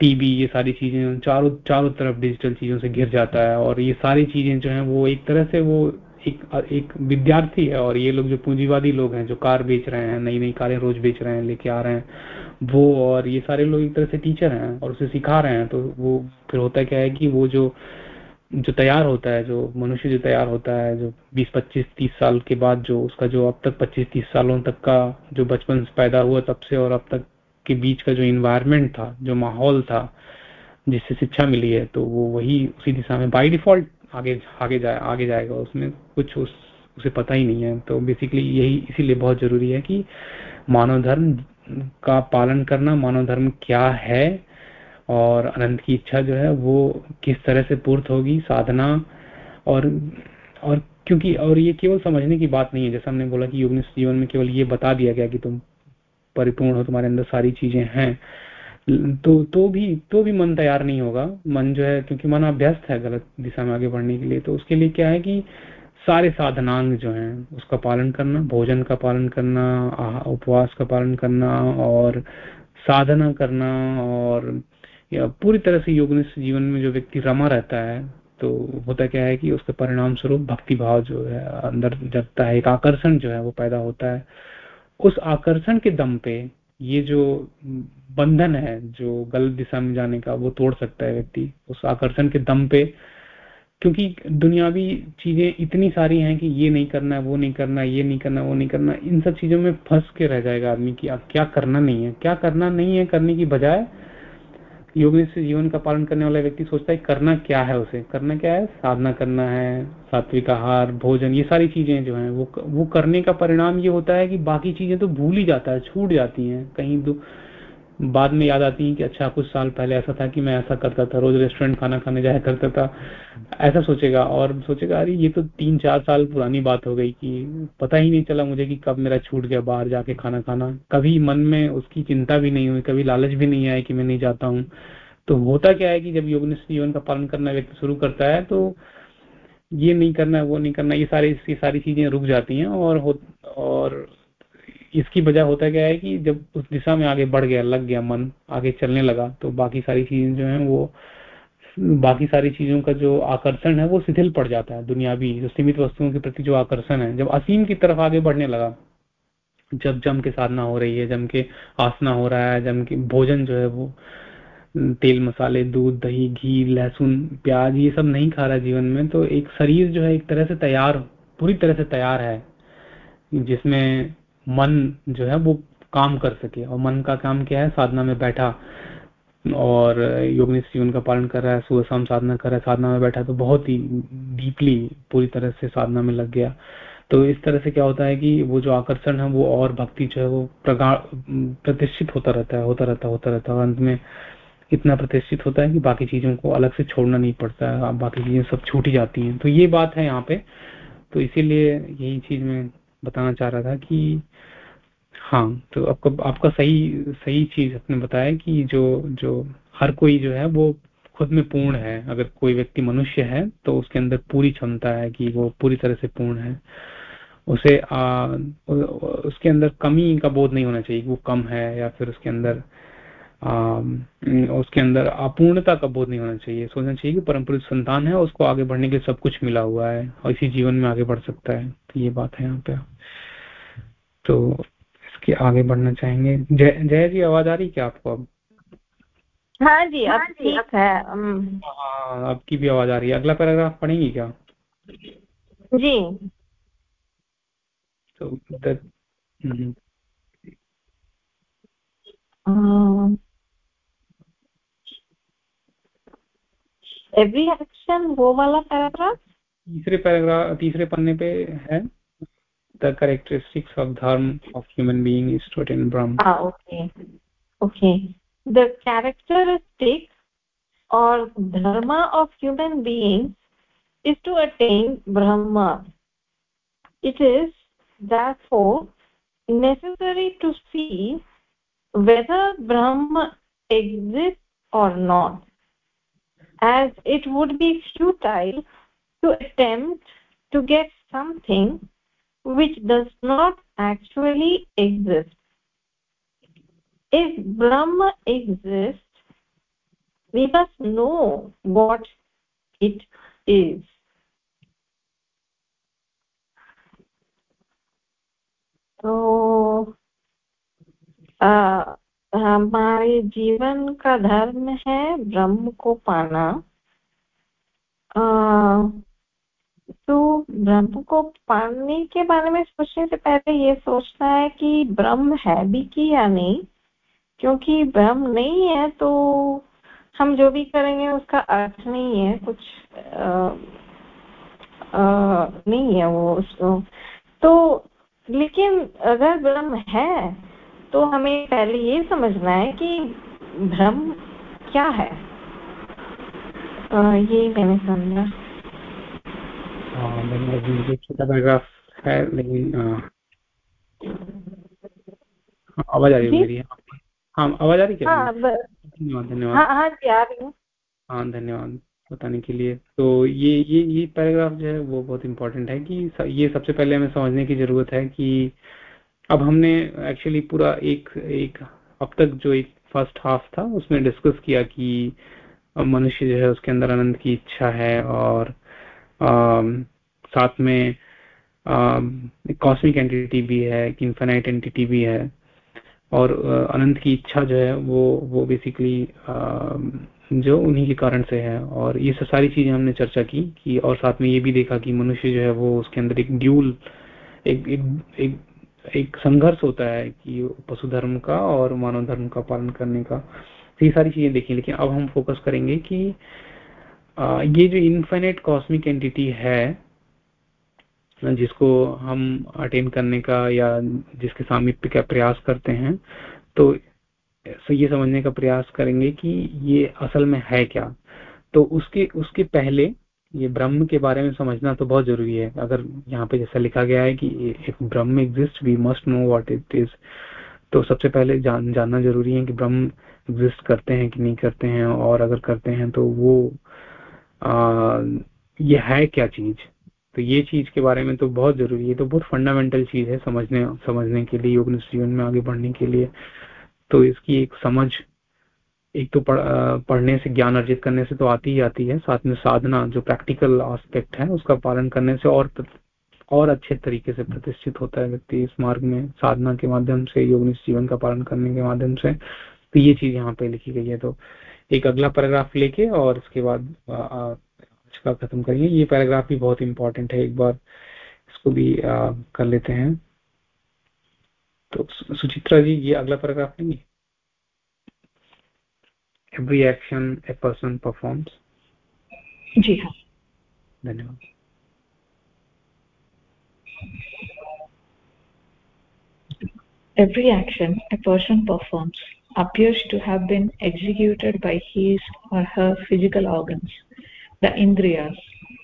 टीवी ये सारी चीज़ें चारों चारों तरफ़ डिजिटल चीज़ों से घिर जाता है। और ये सारी चीज़ें जो है वो एक तरह से वो एक एक विद्यार्थी है और ये लोग जो पूंजीवादी लोग हैं, जो कार बेच रहे हैं नई नई कारें रोज बेच रहे हैं, लेके आ रहे हैं, वो और ये सारे लोग एक तरह से टीचर हैं और उसे सिखा रहे हैं तो वो फिर होता क्या है कि वो जो जो तैयार होता है, जो मनुष्य जो तैयार होता है, जो 20 25 30 साल के बाद जो उसका जो अब तक 25 30 सालों तक का जो बचपन से पैदा हुआ तब से और अब तक के बीच का जो इन्वायरमेंट था, जो माहौल था, जिससे शिक्षा मिली है तो वो वही उसी दिशा में बाई डिफ़ॉल्ट आगे आगे जाए, आगे जाएगा, उसमें कुछ उस, उसे पता ही नहीं है। तो बेसिकली यही इसीलिए बहुत ज़रूरी है कि मानव धर्म का पालन करना, मानव धर्म क्या है और अनंत की इच्छा जो है वो किस तरह से पूर्त होगी, साधना और और क्योंकि, और ये केवल समझने की बात नहीं है। जैसा हमने बोला कि योग जीवन में केवल ये बता दिया गया कि तुम परिपूर्ण हो, तुम्हारे अंदर सारी चीज़ें हैं। तो तो भी तो भी मन तैयार नहीं होगा। मन जो है, क्योंकि मन अभ्यस्त है गलत दिशा में आगे बढ़ने के लिए तो उसके लिए क्या है कि सारे साधनांग जो हैं, उसका पालन करना, भोजन का पालन करना उपवास का पालन करना और साधना करना और या पूरी तरह से योग जीवन में जो व्यक्ति रमा रहता है तो होता क्या है कि उसके परिणाम स्वरूप भक्ति भाव जो है, अंदर जगता है, एक आकर्षण जो है वो पैदा होता है। उस आकर्षण के दम पे ये जो बंधन है, जो गलत दिशा में जाने का, वो तोड़ सकता है व्यक्ति उस आकर्षण के दम पे। क्योंकि दुनियावी चीज़ें इतनी सारी हैं कि ये नहीं करना, वो नहीं करना, ये नहीं करना, वो नहीं करना, इन सब चीज़ों में फंस के रह जाएगा आदमी कि क्या करना नहीं है। क्या करना नहीं है करने की बजाय योग से जीवन का पालन करने वाला व्यक्ति सोचता है, करना क्या है उसे? करना क्या है? साधना करना है, सात्विक आहार, भोजन, ये सारी चीज़ें जो है, वो वो करने का परिणाम ये होता है कि बाकी चीज़ें तो भूल ही जाता है, छूट जाती हैं, कहीं बाद में याद आती है कि अच्छा कुछ साल पहले ऐसा था कि मैं ऐसा करता था, रोज रेस्टोरेंट खाना खाने जाया करता था। ऐसा सोचेगा और सोचेगा, अरे ये तो तीन चार साल पुरानी बात हो गई कि पता ही नहीं चला मुझे कि कब मेरा छूट गया बाहर जाके खाना खाना। कभी मन में उसकी चिंता भी नहीं हुई, कभी लालच भी नहीं आया कि मैं नहीं जाता हूँ। तो होता क्या है कि जब योग जीवन का पालन करना व्यक्ति शुरू करता है तो ये नहीं करना, वो नहीं करना, ये सारी ये सारी चीज़ें रुक जाती हैं और और इसकी वजह होता क्या है कि जब उस दिशा में आगे बढ़ गया, लग गया मन, आगे चलने लगा तो बाकी सारी चीज़ें जो है वो, बाकी सारी चीज़ों का जो आकर्षण है वो शिथिल पड़ जाता है दुनियावी, जो सीमित वस्तुओं के प्रति जो आकर्षण है। जब असीम की तरफ़ आगे बढ़ने लगा, जब जम के साधना हो रही है, जम के आसना हो रहा है, जम के भोजन जो है वो, तेल, मसाले, दूध, दही, घी, लहसुन, प्याज, ये सब नहीं खा रहा जीवन में तो एक शरीर जो है एक तरह से तैयार, पूरी तरह से तैयार है, जिसमें मन जो है वो काम कर सके। और मन का काम क्या है? साधना में बैठा और योग जीवन का पालन कर रहा है, सुबह शाम साधना कर रहा है, साधना में बैठा तो बहुत ही डीपली पूरी तरह से साधना में लग गया। तो इस तरह से क्या होता है कि वो जो आकर्षण है, वो और भक्ति जो है वो प्रतिष्ठित होता रहता है, होता रहता होता रहता है। अंत में इतना प्रतिष्ठित होता है कि बाकी चीज़ों को अलग से छोड़ना नहीं पड़ता है, बाकी चीज़ें सब छूटी जाती हैं। तो ये बात है यहाँ पे। तो इसीलिए यही चीज़ मैं बताना चाह रहा था कि हाँ तो आपका आपका सही सही चीज़ आपने बताया कि जो जो हर कोई जो है वो खुद में पूर्ण है। अगर कोई व्यक्ति मनुष्य है तो उसके अंदर पूरी क्षमता है कि वो पूरी तरह से पूर्ण है। उसे आ, उसके अंदर कमी का बोध नहीं होना चाहिए वो कम है या फिर उसके अंदर आ, उसके अंदर अपूर्णता का बोध नहीं होना चाहिए। सोचना चाहिए कि परम संतान है उसको आगे बढ़ने के लिए सब कुछ मिला हुआ है और इसी जीवन में आगे बढ़ सकता है। तो ये बात है यहाँ पे। तो इसके आगे बढ़ना चाहेंगे। जय जय जी आवाज़ आ रही क्या आपको अब? हाँ जी अब हाँ ठीक है। हाँ। आपकी भी आवाज़ आ रही है। अगला पैराग्राफ पढ़ेंगी क्या? जी। तो द, एवरी एक्शन वो वाला पैराग्राफ? तीसरे पैराग्राफ तीसरे पन्ने पे है। The characteristics of dharma of human being is to attain brahma ah okay. Okay. The characteristic or dharma of human beings is to attain brahma. It is therefore necessary to see whether brahma exists or not as it would be futile to attempt to get something which does not actually exist if brahma exists we must know what it is तो हमारे जीवन का धर्म है ब्रह्म को पाना आ, तो ब्रह्म को पाने के बारे में सोचने से पहले ये सोचना है कि ब्रह्म है भी कि या नहीं? क्योंकि ब्रह्म नहीं है तो हम जो भी करेंगे उसका अर्थ नहीं है कुछ आ, आ, नहीं है वो उसको। तो लेकिन अगर ब्रह्म है तो हमें पहले ये समझना है कि भ्रम क्या है? आ, ये मैंने समझा। हाँ, छोटा पैराग्राफ है लेकिन हाँ, आवाज़ आ रही है मेरी? हाँ आवाज़ आ रही क्या हाँ, धन्यवाद धन्यवाद। हाँ हाँ जी आ रही हूँ। हाँ धन्यवाद बताने के लिए। तो ये ये ये पैराग्राफ जो है वो बहुत इंपॉर्टेंट है कि ये सबसे पहले हमें समझने की ज़रूरत है कि अब हमने एक्चुअली पूरा एक एक अब तक जो एक फ़र्स्ट हाफ़ था उसमें डिस्कस किया कि मनुष्य जो है उसके अंदर आनंद की इच्छा है और साथ में कॉस्मिक एंटिटी भी है इन्फेनाइट एंटिटी भी है। और अनंत की इच्छा जो है वो वो बेसिकली जो उन्हीं के कारण से है। और ये सब सारी चीज़ें हमने चर्चा की कि और साथ में ये भी देखा कि मनुष्य जो है वो उसके अंदर एक ड्यूल एक एक एक, एक संघर्ष होता है कि पशु धर्म का और मानव धर्म का पालन करने का। तो ये सारी चीज़ें देखी लेकिन अब हम फोकस करेंगे कि ये जो इन्फाइनेट कॉस्मिक एंटिटी है, जिसको हम अटेन करने का या जिसके सामीप्य का प्रयास करते हैं तो ये समझने का प्रयास करेंगे कि ये असल में है क्या। तो उसके उसके पहले ये ब्रह्म के बारे में समझना तो बहुत ज़रूरी है। अगर यहाँ पे जैसा लिखा गया है कि एक ब्रह्म exist we must know what it is तो सबसे पहले जान, जानना ज़रूरी है कि ब्रह्म एग्जिस्ट करते हैं कि नहीं करते हैं, और अगर करते हैं तो वो ये है क्या चीज़? तो ये चीज़ के बारे में तो बहुत ज़रूरी है तो बहुत फंडामेंटल चीज़ है समझने समझने के लिए योग जीवन में आगे बढ़ने के लिए। तो इसकी एक समझ एक तो पढ़, पढ़ने से ज्ञान अर्जित करने से तो आती ही आती है। साथ में साधना जो प्रैक्टिकल एस्पेक्ट है उसका पालन करने से और और अच्छे तरीके से प्रतिष्ठित होता है व्यक्ति इस मार्ग में साधना के माध्यम से योग जीवन का पालन करने के माध्यम से। तो ये चीज़ यहाँ पे लिखी गई है। तो एक अगला पैराग्राफ लेके और इसके बाद आज का खत्म करिए ये पैराग्राफ भी बहुत इंपॉर्टेंट है एक बार इसको भी आ, कर लेते हैं। तो सुचित्रा जी ये अगला पैराग्राफ लेंगे every action a person performs जी हाँ। धन्यवाद। Every action a person performs. Appears to have been executed by his or her physical organs, the indriyas.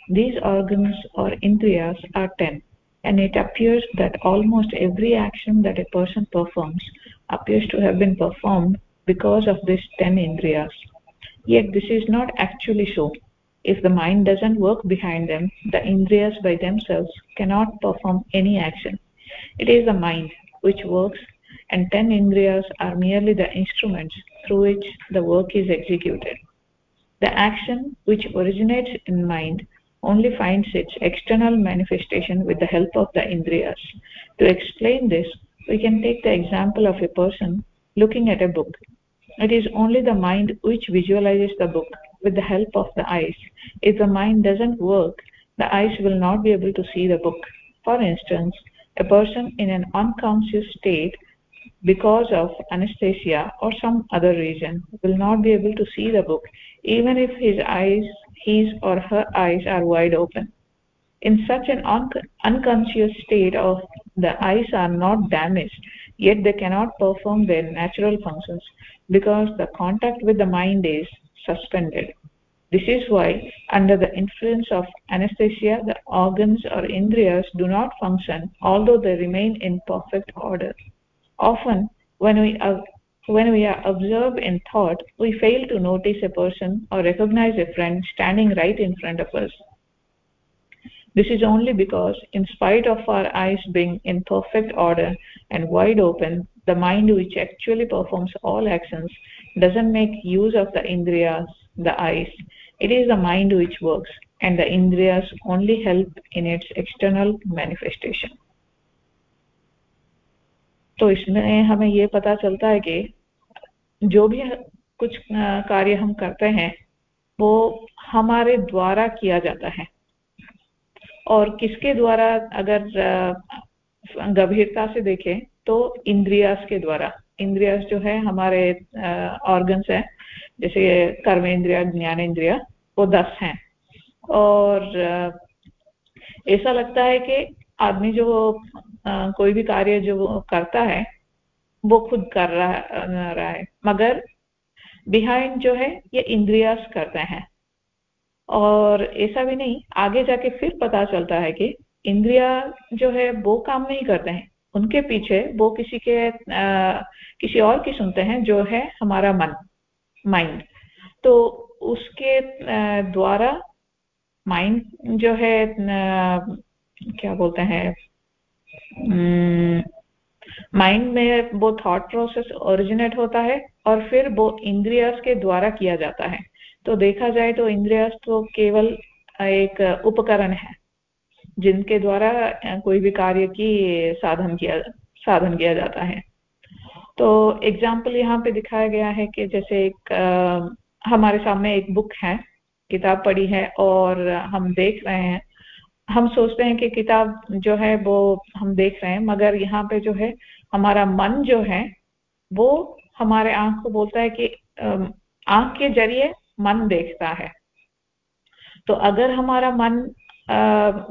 These organs or indriyas are ten. and it appears that almost every action that a person performs appears to have been performed because of these 10 indriyas yet this is not actually so if the mind doesn't work behind them the indriyas by themselves cannot perform any action it is the mind which works and 10 indriyas are merely the instruments through which the work is executed the action which originates in mind only finds its external manifestation with the help of the indriyas. To explain this, we can take the example of a person looking at a book. It is only the mind which visualizes the book with the help of the eyes. If the mind doesn't work, the eyes will not be able to see the book. For instance, a person in an unconscious state because of anesthesia or some other reason will not be able to see the book even if his eyes his or her eyes are wide open. In such an un unconscious state of the eyes are not damaged yet they cannot perform their natural functions because the contact with the mind is suspended. This is why under the influence of anesthesia the organs or indriyas do not function although they remain in perfect order often when we when we are absorbed in thought we fail to notice a person or recognize a friend standing right in front of us. This is only because in spite of our eyes being in perfect order and wide open the mind which actually performs all actions doesn't make use of the indriyas the eyes. It is the mind which works and the indriyas only help in its external manifestation तो इसमें हमें ये पता चलता है कि जो भी कुछ कार्य हम करते हैं, वो हमारे द्वारा किया जाता है। और किसके द्वारा? अगर गंभीरता से देखें तो इंद्रियास के द्वारा। इंद्रियास जो है, हमारे ऑर्गन्स हैं, जैसे कर्म इंद्रिया ज्ञान इंद्रिया वो दस हैं। और ऐसा लगता है कि आदमी जो कोई भी कार्य जो वो करता है वो खुद कर रहा रहा है। मगर बिहाइंड जो है ये इंद्रियास करते हैं। और ऐसा भी नहीं आगे जाके फिर पता चलता है कि इंद्रिया जो है वो काम नहीं करते हैं। उनके पीछे वो किसी के आ, किसी और की सुनते हैं जो है हमारा मन माइंड तो उसके द्वारा माइंड जो है आ, क्या बोलते हैं माइंड हम्म, में वो थॉट प्रोसेस ओरिजिनेट होता है और फिर वो इंद्रियस के द्वारा किया जाता है। तो देखा जाए तो इंद्रियस तो केवल एक उपकरण है जिनके द्वारा कोई भी कार्य की साधन किया साधन किया जाता है। तो एग्ज़ाम्पल यहाँ पे दिखाया गया है कि जैसे एक आ, हमारे सामने एक बुक है किताब पढ़ी है और हम देख रहे हैं हम सोचते हैं कि किताब जो है वो हम देख रहे हैं मगर यहाँ पे जो है हमारा मन जो है वो हमारे आँख को बोलता है कि आँख के ज़रिए मन देखता है। तो अगर हमारा मन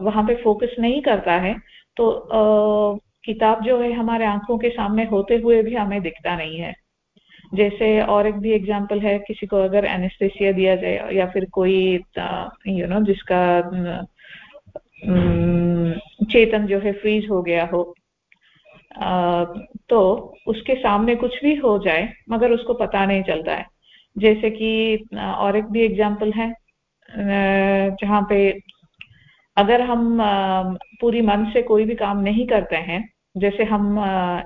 वहाँ पे फोकस नहीं करता है तो आ, किताब जो है हमारे आँखों के सामने होते हुए भी हमें दिखता नहीं है। जैसे और एक भी एग्जांपल है किसी को अगर एनेस्थेसिया दिया जाए या फिर कोई यू नो जिसका चेतन जो है फ्रीज हो गया हो। तो उसके सामने कुछ भी हो जाए, मगर उसको पता नहीं चलता है। जैसे कि और एक भी एग्ज़ाम्पल है जहाँ पे अगर हम पूरी मन से कोई भी काम नहीं करते हैं, जैसे हम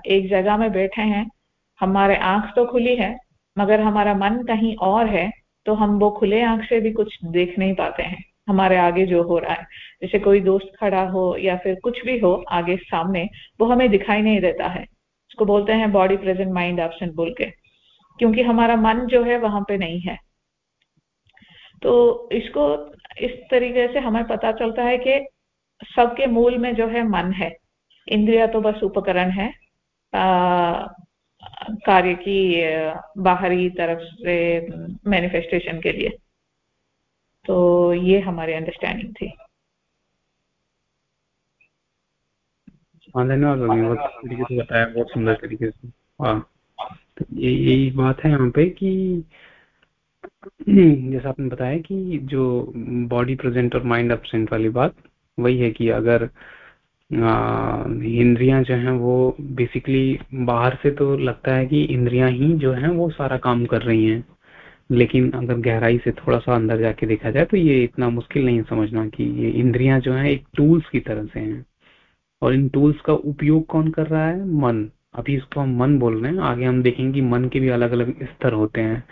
एक जगह में बैठे हैं, हमारे आँख तो खुली है, मगर हमारा मन कहीं और है तो हम वो खुले आँख से भी कुछ देख नहीं पाते हैं। हमारे आगे जो हो रहा है। जैसे कोई दोस्त खड़ा हो या फिर कुछ भी हो आगे सामने, वो हमें दिखाई नहीं देता है। उसको बोलते हैं बॉडी प्रेजेंट माइंड ऑप्शन बोल के। क्योंकि हमारा मन जो है वहाँ पे नहीं है। तो इसको इस तरीके से हमें पता चलता है कि सबके मूल में जो है मन है। इंद्रिया तो बस उपकरण है। कार्य की बाहरी तरफ़ से मैनिफेस्टेशन के लिए। तो ये हमारी अंडरस्टैंडिंग थी। धन्यवाद तरीके से बताया, बहुत सुंदर तरीके से। हाँ तो ये, यही बात है यहाँ पे कि जैसा आपने बताया कि जो बॉडी प्रेजेंट और माइंड एबसेंट वाली बात, वही है कि अगर इंद्रियाँ जो हैं वो बेसिकली बाहर से तो लगता है कि इंद्रियाँ ही जो हैं वो सारा काम कर रही हैं। लेकिन अगर गहराई से थोड़ा सा अंदर जाके देखा जाए तो ये इतना मुश्किल नहीं समझना कि ये इंद्रियाँ जो है, एक टूल्स की तरह से हैं। और इन टूल्स का उपयोग कौन कर रहा है? मन। अभी इसको हम मन बोल रहे हैं। आगे हम देखेंगे कि मन के भी अलग अलग स्तर होते हैं।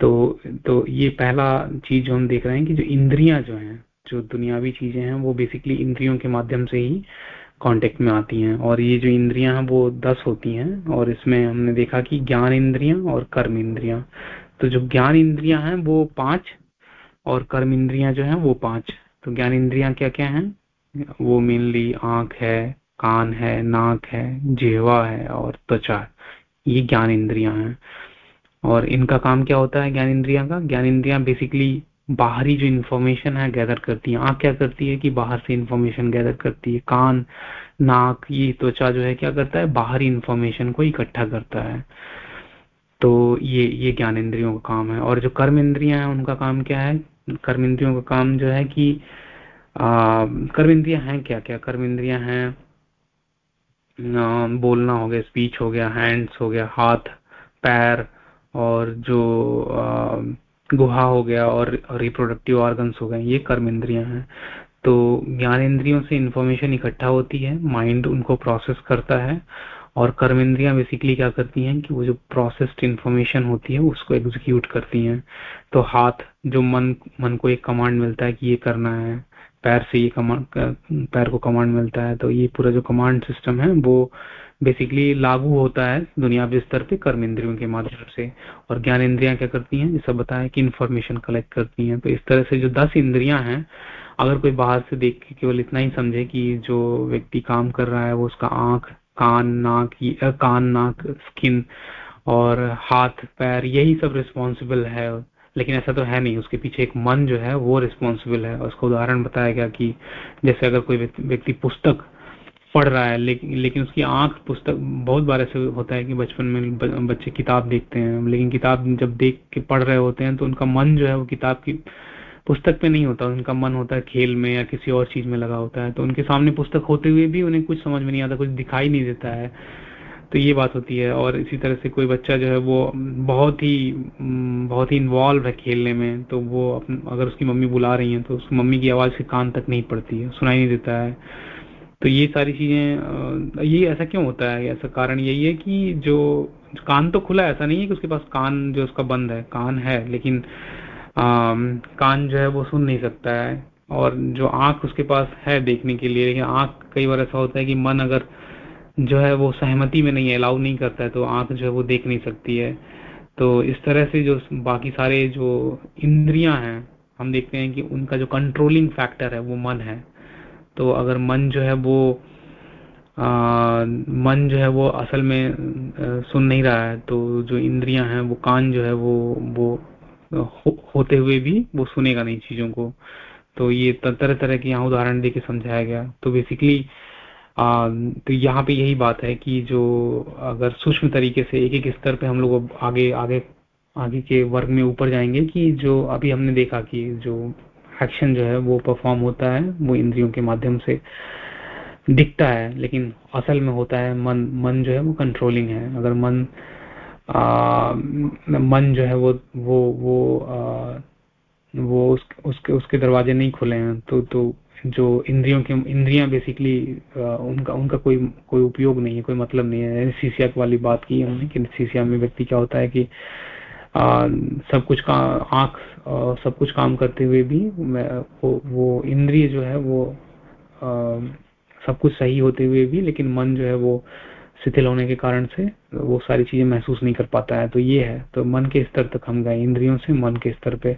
तो तो ये पहला चीज़ जो हम देख रहे हैं कि जो इंद्रियाँ जो हैं, जो दुनियावी चीज़ें हैं, वो बेसिकली इंद्रियों के माध्यम से ही कांटेक्ट में आती हैं। और ये जो इंद्रियाँ हैं, वो दस होती हैं। और इसमें हमने देखा कि ज्ञान इंद्रियाँ और कर्म इंद्रियाँ। तो जो ज्ञान इंद्रियाँ हैं, वो पाँच और कर्म इंद्रियाँ जो हैं, वो पाँच। तो ज्ञान इंद्रियाँ क्या क्या हैं? वो मेनली आँख है, कान है, नाक है, जेवा है और त्वचा है। ये ज्ञान इंद्रियाँ हैं। और इनका काम क्या होता है ज्ञान इंद्रिया का? ज्ञान इंद्रिया बेसिकली बाहरी जो इन्फॉर्मेशन है गैदर करती है। आँख क्या करती है कि बाहर से इन्फॉर्मेशन गैदर करती है? कान, नाक, ये त्वचा जो है, क्या करता है? बाहरी इन्फॉर्मेशन को इकट्ठा करता है। तो ये ये ज्ञान इंद्रियों का काम है। और जो कर्म इंद्रिया है, उनका काम क्या है? कर्म इंद्रियों का काम जो है कि कर्म इंद्रिया हैं क्या क्या? कर्म इंद्रिया हैं बोलना हो गया स्पीच हो गया हैंड्स हो गया, हाथ, पैर, और जो गुहा हो गया, और रिप्रोडक्टिव ऑर्गन्स हो गए, ये कर्म इंद्रिया हैं। तो ज्ञान इंद्रियों से इंफॉर्मेशन इकट्ठा होती है माइंड उनको प्रोसेस करता है और कर्मेंद्रियाँ बेसिकली क्या करती हैं कि वो जो प्रोसेस्ड इंफॉर्मेशन होती है, उसको एग्जीक्यूट करती हैं। तो हाथ, जो मन मन को एक कमांड मिलता है कि ये करना है, पैर से ये कमांड पैर को कमांड मिलता है तो ये पूरा जो कमांड सिस्टम है, वो बेसिकली लागू होता है दुनियावी स्तर पे कर्म इंद्रियों के माध्यम से। और ज्ञान इंद्रियाँ क्या करती हैं जैसा बताया कि इन्फॉर्मेशन कलेक्ट करती हैं। तो इस तरह से जो दस इंद्रियाँ हैं, अगर कोई बाहर से देख के केवल इतना ही समझे कि जो व्यक्ति काम कर रहा है, वो उसका आँख कान, नाक कान, नाक, स्किन और हाथ, पैर, यही सब रिस्पॉन्सिबल है। लेकिन ऐसा तो है नहीं, उसके पीछे एक मन जो है, वो रिस्पॉन्सिबल है। उसका उदाहरण बताया गया कि जैसे अगर कोई व्यक्ति पुस्तक पढ़ रहा है लेकिन लेकिन उसकी आँख पुस्तक, बहुत बार ऐसे होता है कि बचपन में बच्चे किताब देखते हैं, लेकिन किताब जब देख के पढ़ रहे होते हैं तो उनका मन जो है, वो किताब की पुस्तक पे नहीं होता, उनका मन होता है खेल में या किसी और चीज़ में लगा होता है तो उनके सामने पुस्तक होते हुए भी उन्हें कुछ समझ में नहीं आता, कुछ दिखाई नहीं देता है तो ये बात होती है। और इसी तरह से कोई बच्चा जो है वो बहुत ही बहुत ही इन्वॉल्व है खेलने में तो वो अगर उसकी मम्मी बुला रही है तो उसकी मम्मी की आवाज़ से कान तक नहीं पड़ती है, सुनाई नहीं देता है। तो ये सारी चीज़ें ये ऐसा क्यों होता है? ऐसा कारण यही है कि जो, कान तो खुला है, ऐसा नहीं है कि उसके पास कान, जो उसका बंद है, कान है, लेकिन कान जो है वो सुन नहीं सकता है और जो आँख उसके पास है देखने के लिए लेकिन आँख कई बार ऐसा होता है कि मन अगर जो है वो सहमति में नहीं अलाउ नहीं करता है तो आँख जो है वो देख नहीं सकती है। तो इस तरह से जो बाकी सारे जो इंद्रियाँ हैं हम देखते हैं कि उनका जो कंट्रोलिंग फैक्टर है वो मन है। तो अगर मन जो है वो आ, मन जो है वो असल में आ, सुन नहीं रहा है तो जो इंद्रियाँ हैं वो कान जो है वो वो हो, होते हुए भी वो सुनेगा नहीं चीज़ों को। तो ये तरह तरह के यहाँ उदाहरण देके समझाया गया। तो बेसिकली आ, तो यहाँ पे यही बात है कि जो अगर सूक्ष्म तरीके से एक एक स्तर पे हम लोग आगे आगे आगे के वर्ग में ऊपर जाएँगे कि जो अभी हमने देखा कि जो एक्शन जो है वो परफॉर्म होता है वो इंद्रियों के माध्यम से दिखता है लेकिन असल में होता है मन मन जो है वो कंट्रोलिंग है। अगर मन मन जो है वो वो वो आ, वो उस, उसके उसके दरवाजे नहीं खुले हैं। तो तो जो इंद्रियों के इंद्रियाँ बेसिकली उनका उनका कोई कोई उपयोग नहीं है कोई मतलब नहीं है। सीसिया वाली बात की हमने कि सीसिया में व्यक्ति क्या होता है कि आ, सब कुछ का आँख सब कुछ काम करते हुए भी वो, वो इंद्रिय जो है वो आ, सब कुछ सही होते हुए भी लेकिन मन जो है वो शिथिल होने के कारण से वो सारी चीज़ें महसूस नहीं कर पाता है। तो ये है तो मन के स्तर तक हम गए इंद्रियों से मन के स्तर पे।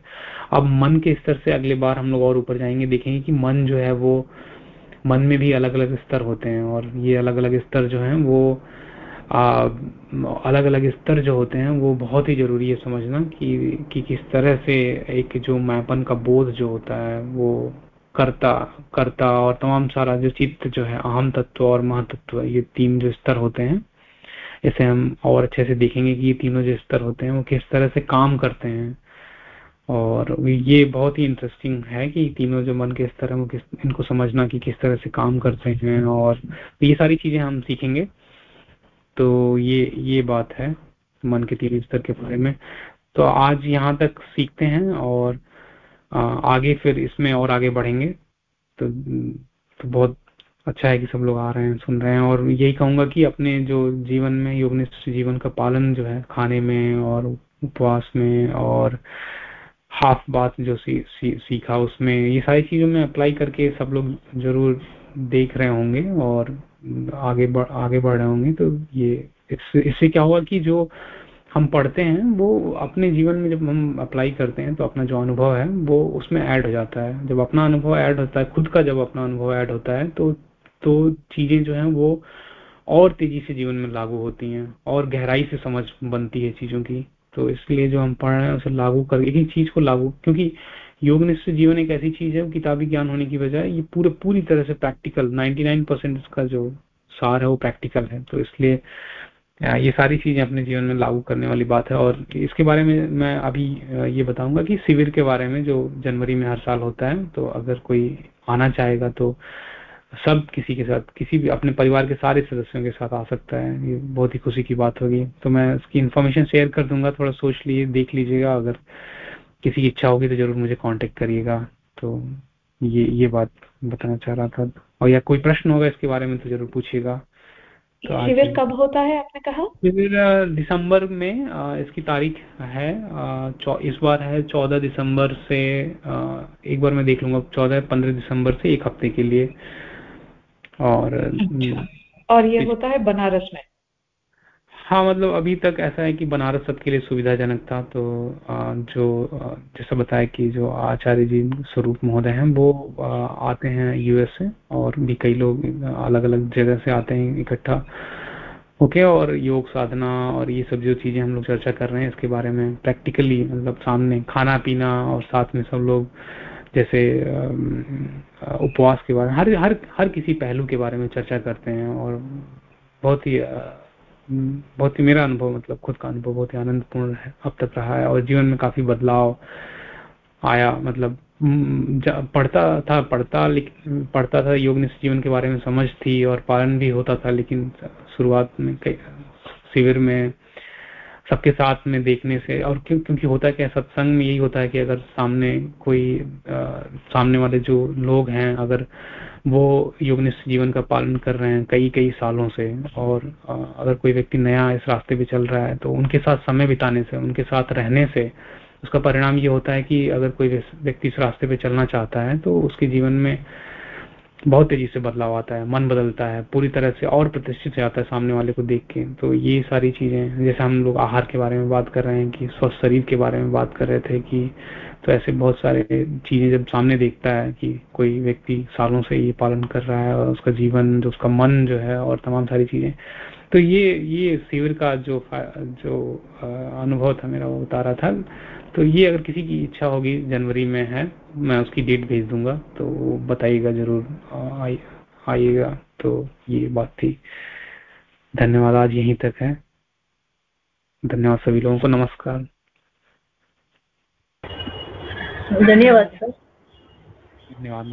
अब मन के स्तर से अगले बार हम लोग और ऊपर जाएँगे देखेंगे कि मन जो है वो मन में भी अलग अलग स्तर होते हैं और ये अलग अलग स्तर जो है वो आ, अलग अलग स्तर जो होते हैं वो बहुत ही ज़रूरी है समझना कि, कि किस तरह से एक जो मैपन का बोध जो होता है वो कर्ता कर्ता और तमाम सारा जो चित्त जो है, अहम तत्व और महातत्व ये तीन जो स्तर होते हैं, इसे हम और अच्छे से देखेंगे कि ये तीनों जो स्तर होते हैं, वो किस तरह से काम करते हैं। और ये बहुत ही इंटरेस्टिंग है कि तीनों जो मन के स्तर है, वो किस, इनको समझना कि किस तरह से काम करते हैं और ये सारी चीज़ें हम सीखेंगे। तो ये ये बात है मन के तीन स्तर के बारे में। तो आज यहाँ तक सीखते हैं और आगे फिर इसमें और आगे बढ़ेंगे। तो, तो बहुत अच्छा है कि सब लोग आ रहे हैं सुन रहे हैं। और यही कहूँगा कि अपने जो जीवन में योगनिष्ठ जीवन का पालन जो है खाने में और उपवास में और हाफ़ बात जो सी, सी, सीखा उसमें ये सारी चीज़ों में अप्लाई करके सब लोग ज़रूर देख रहे होंगे और आगे बढ़ आगे बढ़ रहे होंगे। तो ये इससे क्या हुआ कि जो हम पढ़ते हैं, वो अपने जीवन में जब हम अप्लाई करते हैं तो अपना जो अनुभव है, वो उसमें ऐड हो जाता है। जब अपना अनुभव ऐड होता है, खुद का जब अपना अनुभव ऐड होता है तो तो चीज़ें जो है, वो और तेज़ी से जीवन में लागू होती हैं, और गहराई से समझ बनती है चीज़ों की। तो इसलिए जो हम पढ़ रहे हैं, उसे लागू कर, एक ही चीज़ को लागू, क्योंकि योग निश्चित जीवन एक ऐसी चीज़ है किताबी ज्ञान होने की बजाय ये पूरे, पूरी तरह से प्रैक्टिकल 99 परसेंट इसका जो सार है, वो प्रैक्टिकल है। तो इसलिए ये सारी चीज़ें अपने जीवन में लागू करने वाली बात है। और इसके बारे में मैं अभी ये बताऊँगा कि शिविर के बारे में जो जनवरी में हर साल होता है तो अगर कोई आना चाहेगा तो सब किसी के साथ, किसी भी, अपने परिवार के सारे सदस्यों के साथ आ सकता है। ये बहुत ही खुशी की बात होगी। तो मैं उसकी इन्फॉर्मेशन शेयर कर दूँगा, थोड़ा सोच लीजिए देख लीजिएगा। अगर किसी की इच्छा होगी तो ज़रूर मुझे कांटेक्ट करिएगा। तो ये ये बात बताना चाह रहा था। और या कोई प्रश्न होगा इसके बारे में तो ज़रूर पूछिएगा। तो शिविर कब होता है आपने कहा? शिविर दिसंबर में इसकी तारीख है इस बार है चौदह दिसंबर से एक बार मैं देख लूँगा चौदह पंद्रह दिसंबर से एक हफ़्ते के लिए। और अच्छा। और ये होता है बनारस में? हाँ मतलब अभी तक ऐसा है कि बनारस सबके लिए सुविधाजनक था तो जो जैसा बताया कि जो आचार्य जी स्वरूप महोदय हैं, वो आते हैं यूएस से और भी कई लोग अलग अलग जगह से आते हैं इकट्ठा ओके और योग साधना और ये सब जो चीज़ें हम लोग चर्चा कर रहे हैं, इसके बारे में प्रैक्टिकली मतलब सामने खाना पीना और साथ में सब लोग जैसे उपवास के बारे में, हर हर हर किसी पहलू के बारे में चर्चा करते हैं और बहुत ही बहुत ही मेरा अनुभव मतलब खुद का अनुभव बहुत ही आनंदपूर्ण है। अब तक रहा है और जीवन में काफ़ी बदलाव आया मतलब पढ़ता था पढ़ता पढ़ता था योग जीवन के बारे में समझ थी और पालन भी होता था लेकिन शुरुआत में शिविर में सबके साथ में देखने से और क्यों क्योंकि होता है क्या सत्संग में यही होता है कि अगर सामने कोई आ, सामने वाले जो लोग हैं अगर वो योगनिष्ठ जीवन का पालन कर रहे हैं कई कई सालों से और अगर कोई व्यक्ति नया इस रास्ते पे चल रहा है तो उनके साथ समय बिताने से, उनके साथ रहने से उसका परिणाम ये होता है कि अगर कोई व्यक्ति इस रास्ते पे चलना चाहता है तो उसके जीवन में बहुत तेज़ी से बदलाव आता है, मन बदलता है, पूरी तरह से और प्रतिष्ठित जाता है सामने वाले को देख के। तो ये सारी चीज़ें जैसे हम लोग आहार के बारे में बात कर रहे हैं कि स्वस्थ शरीर के बारे में बात कर रहे थे कि तो ऐसे बहुत सारे चीज़ें जब सामने देखता है कि कोई व्यक्ति सालों से ये पालन कर रहा है और उसका जीवन, जो उसका मन जो है और तमाम सारी चीज़ें। तो ये ये शिविर का जो जो अनुभव था मेरा, वो बता रहा था। तो ये अगर किसी की इच्छा होगी, जनवरी में है, मैं उसकी डेट भेज दूँगा तो बताइएगा ज़रूर आइएगा। तो ये बात थी। धन्यवाद, आज यहीं तक है। धन्यवाद सभी लोगों को, नमस्कार। धन्यवाद सर। धन्यवाद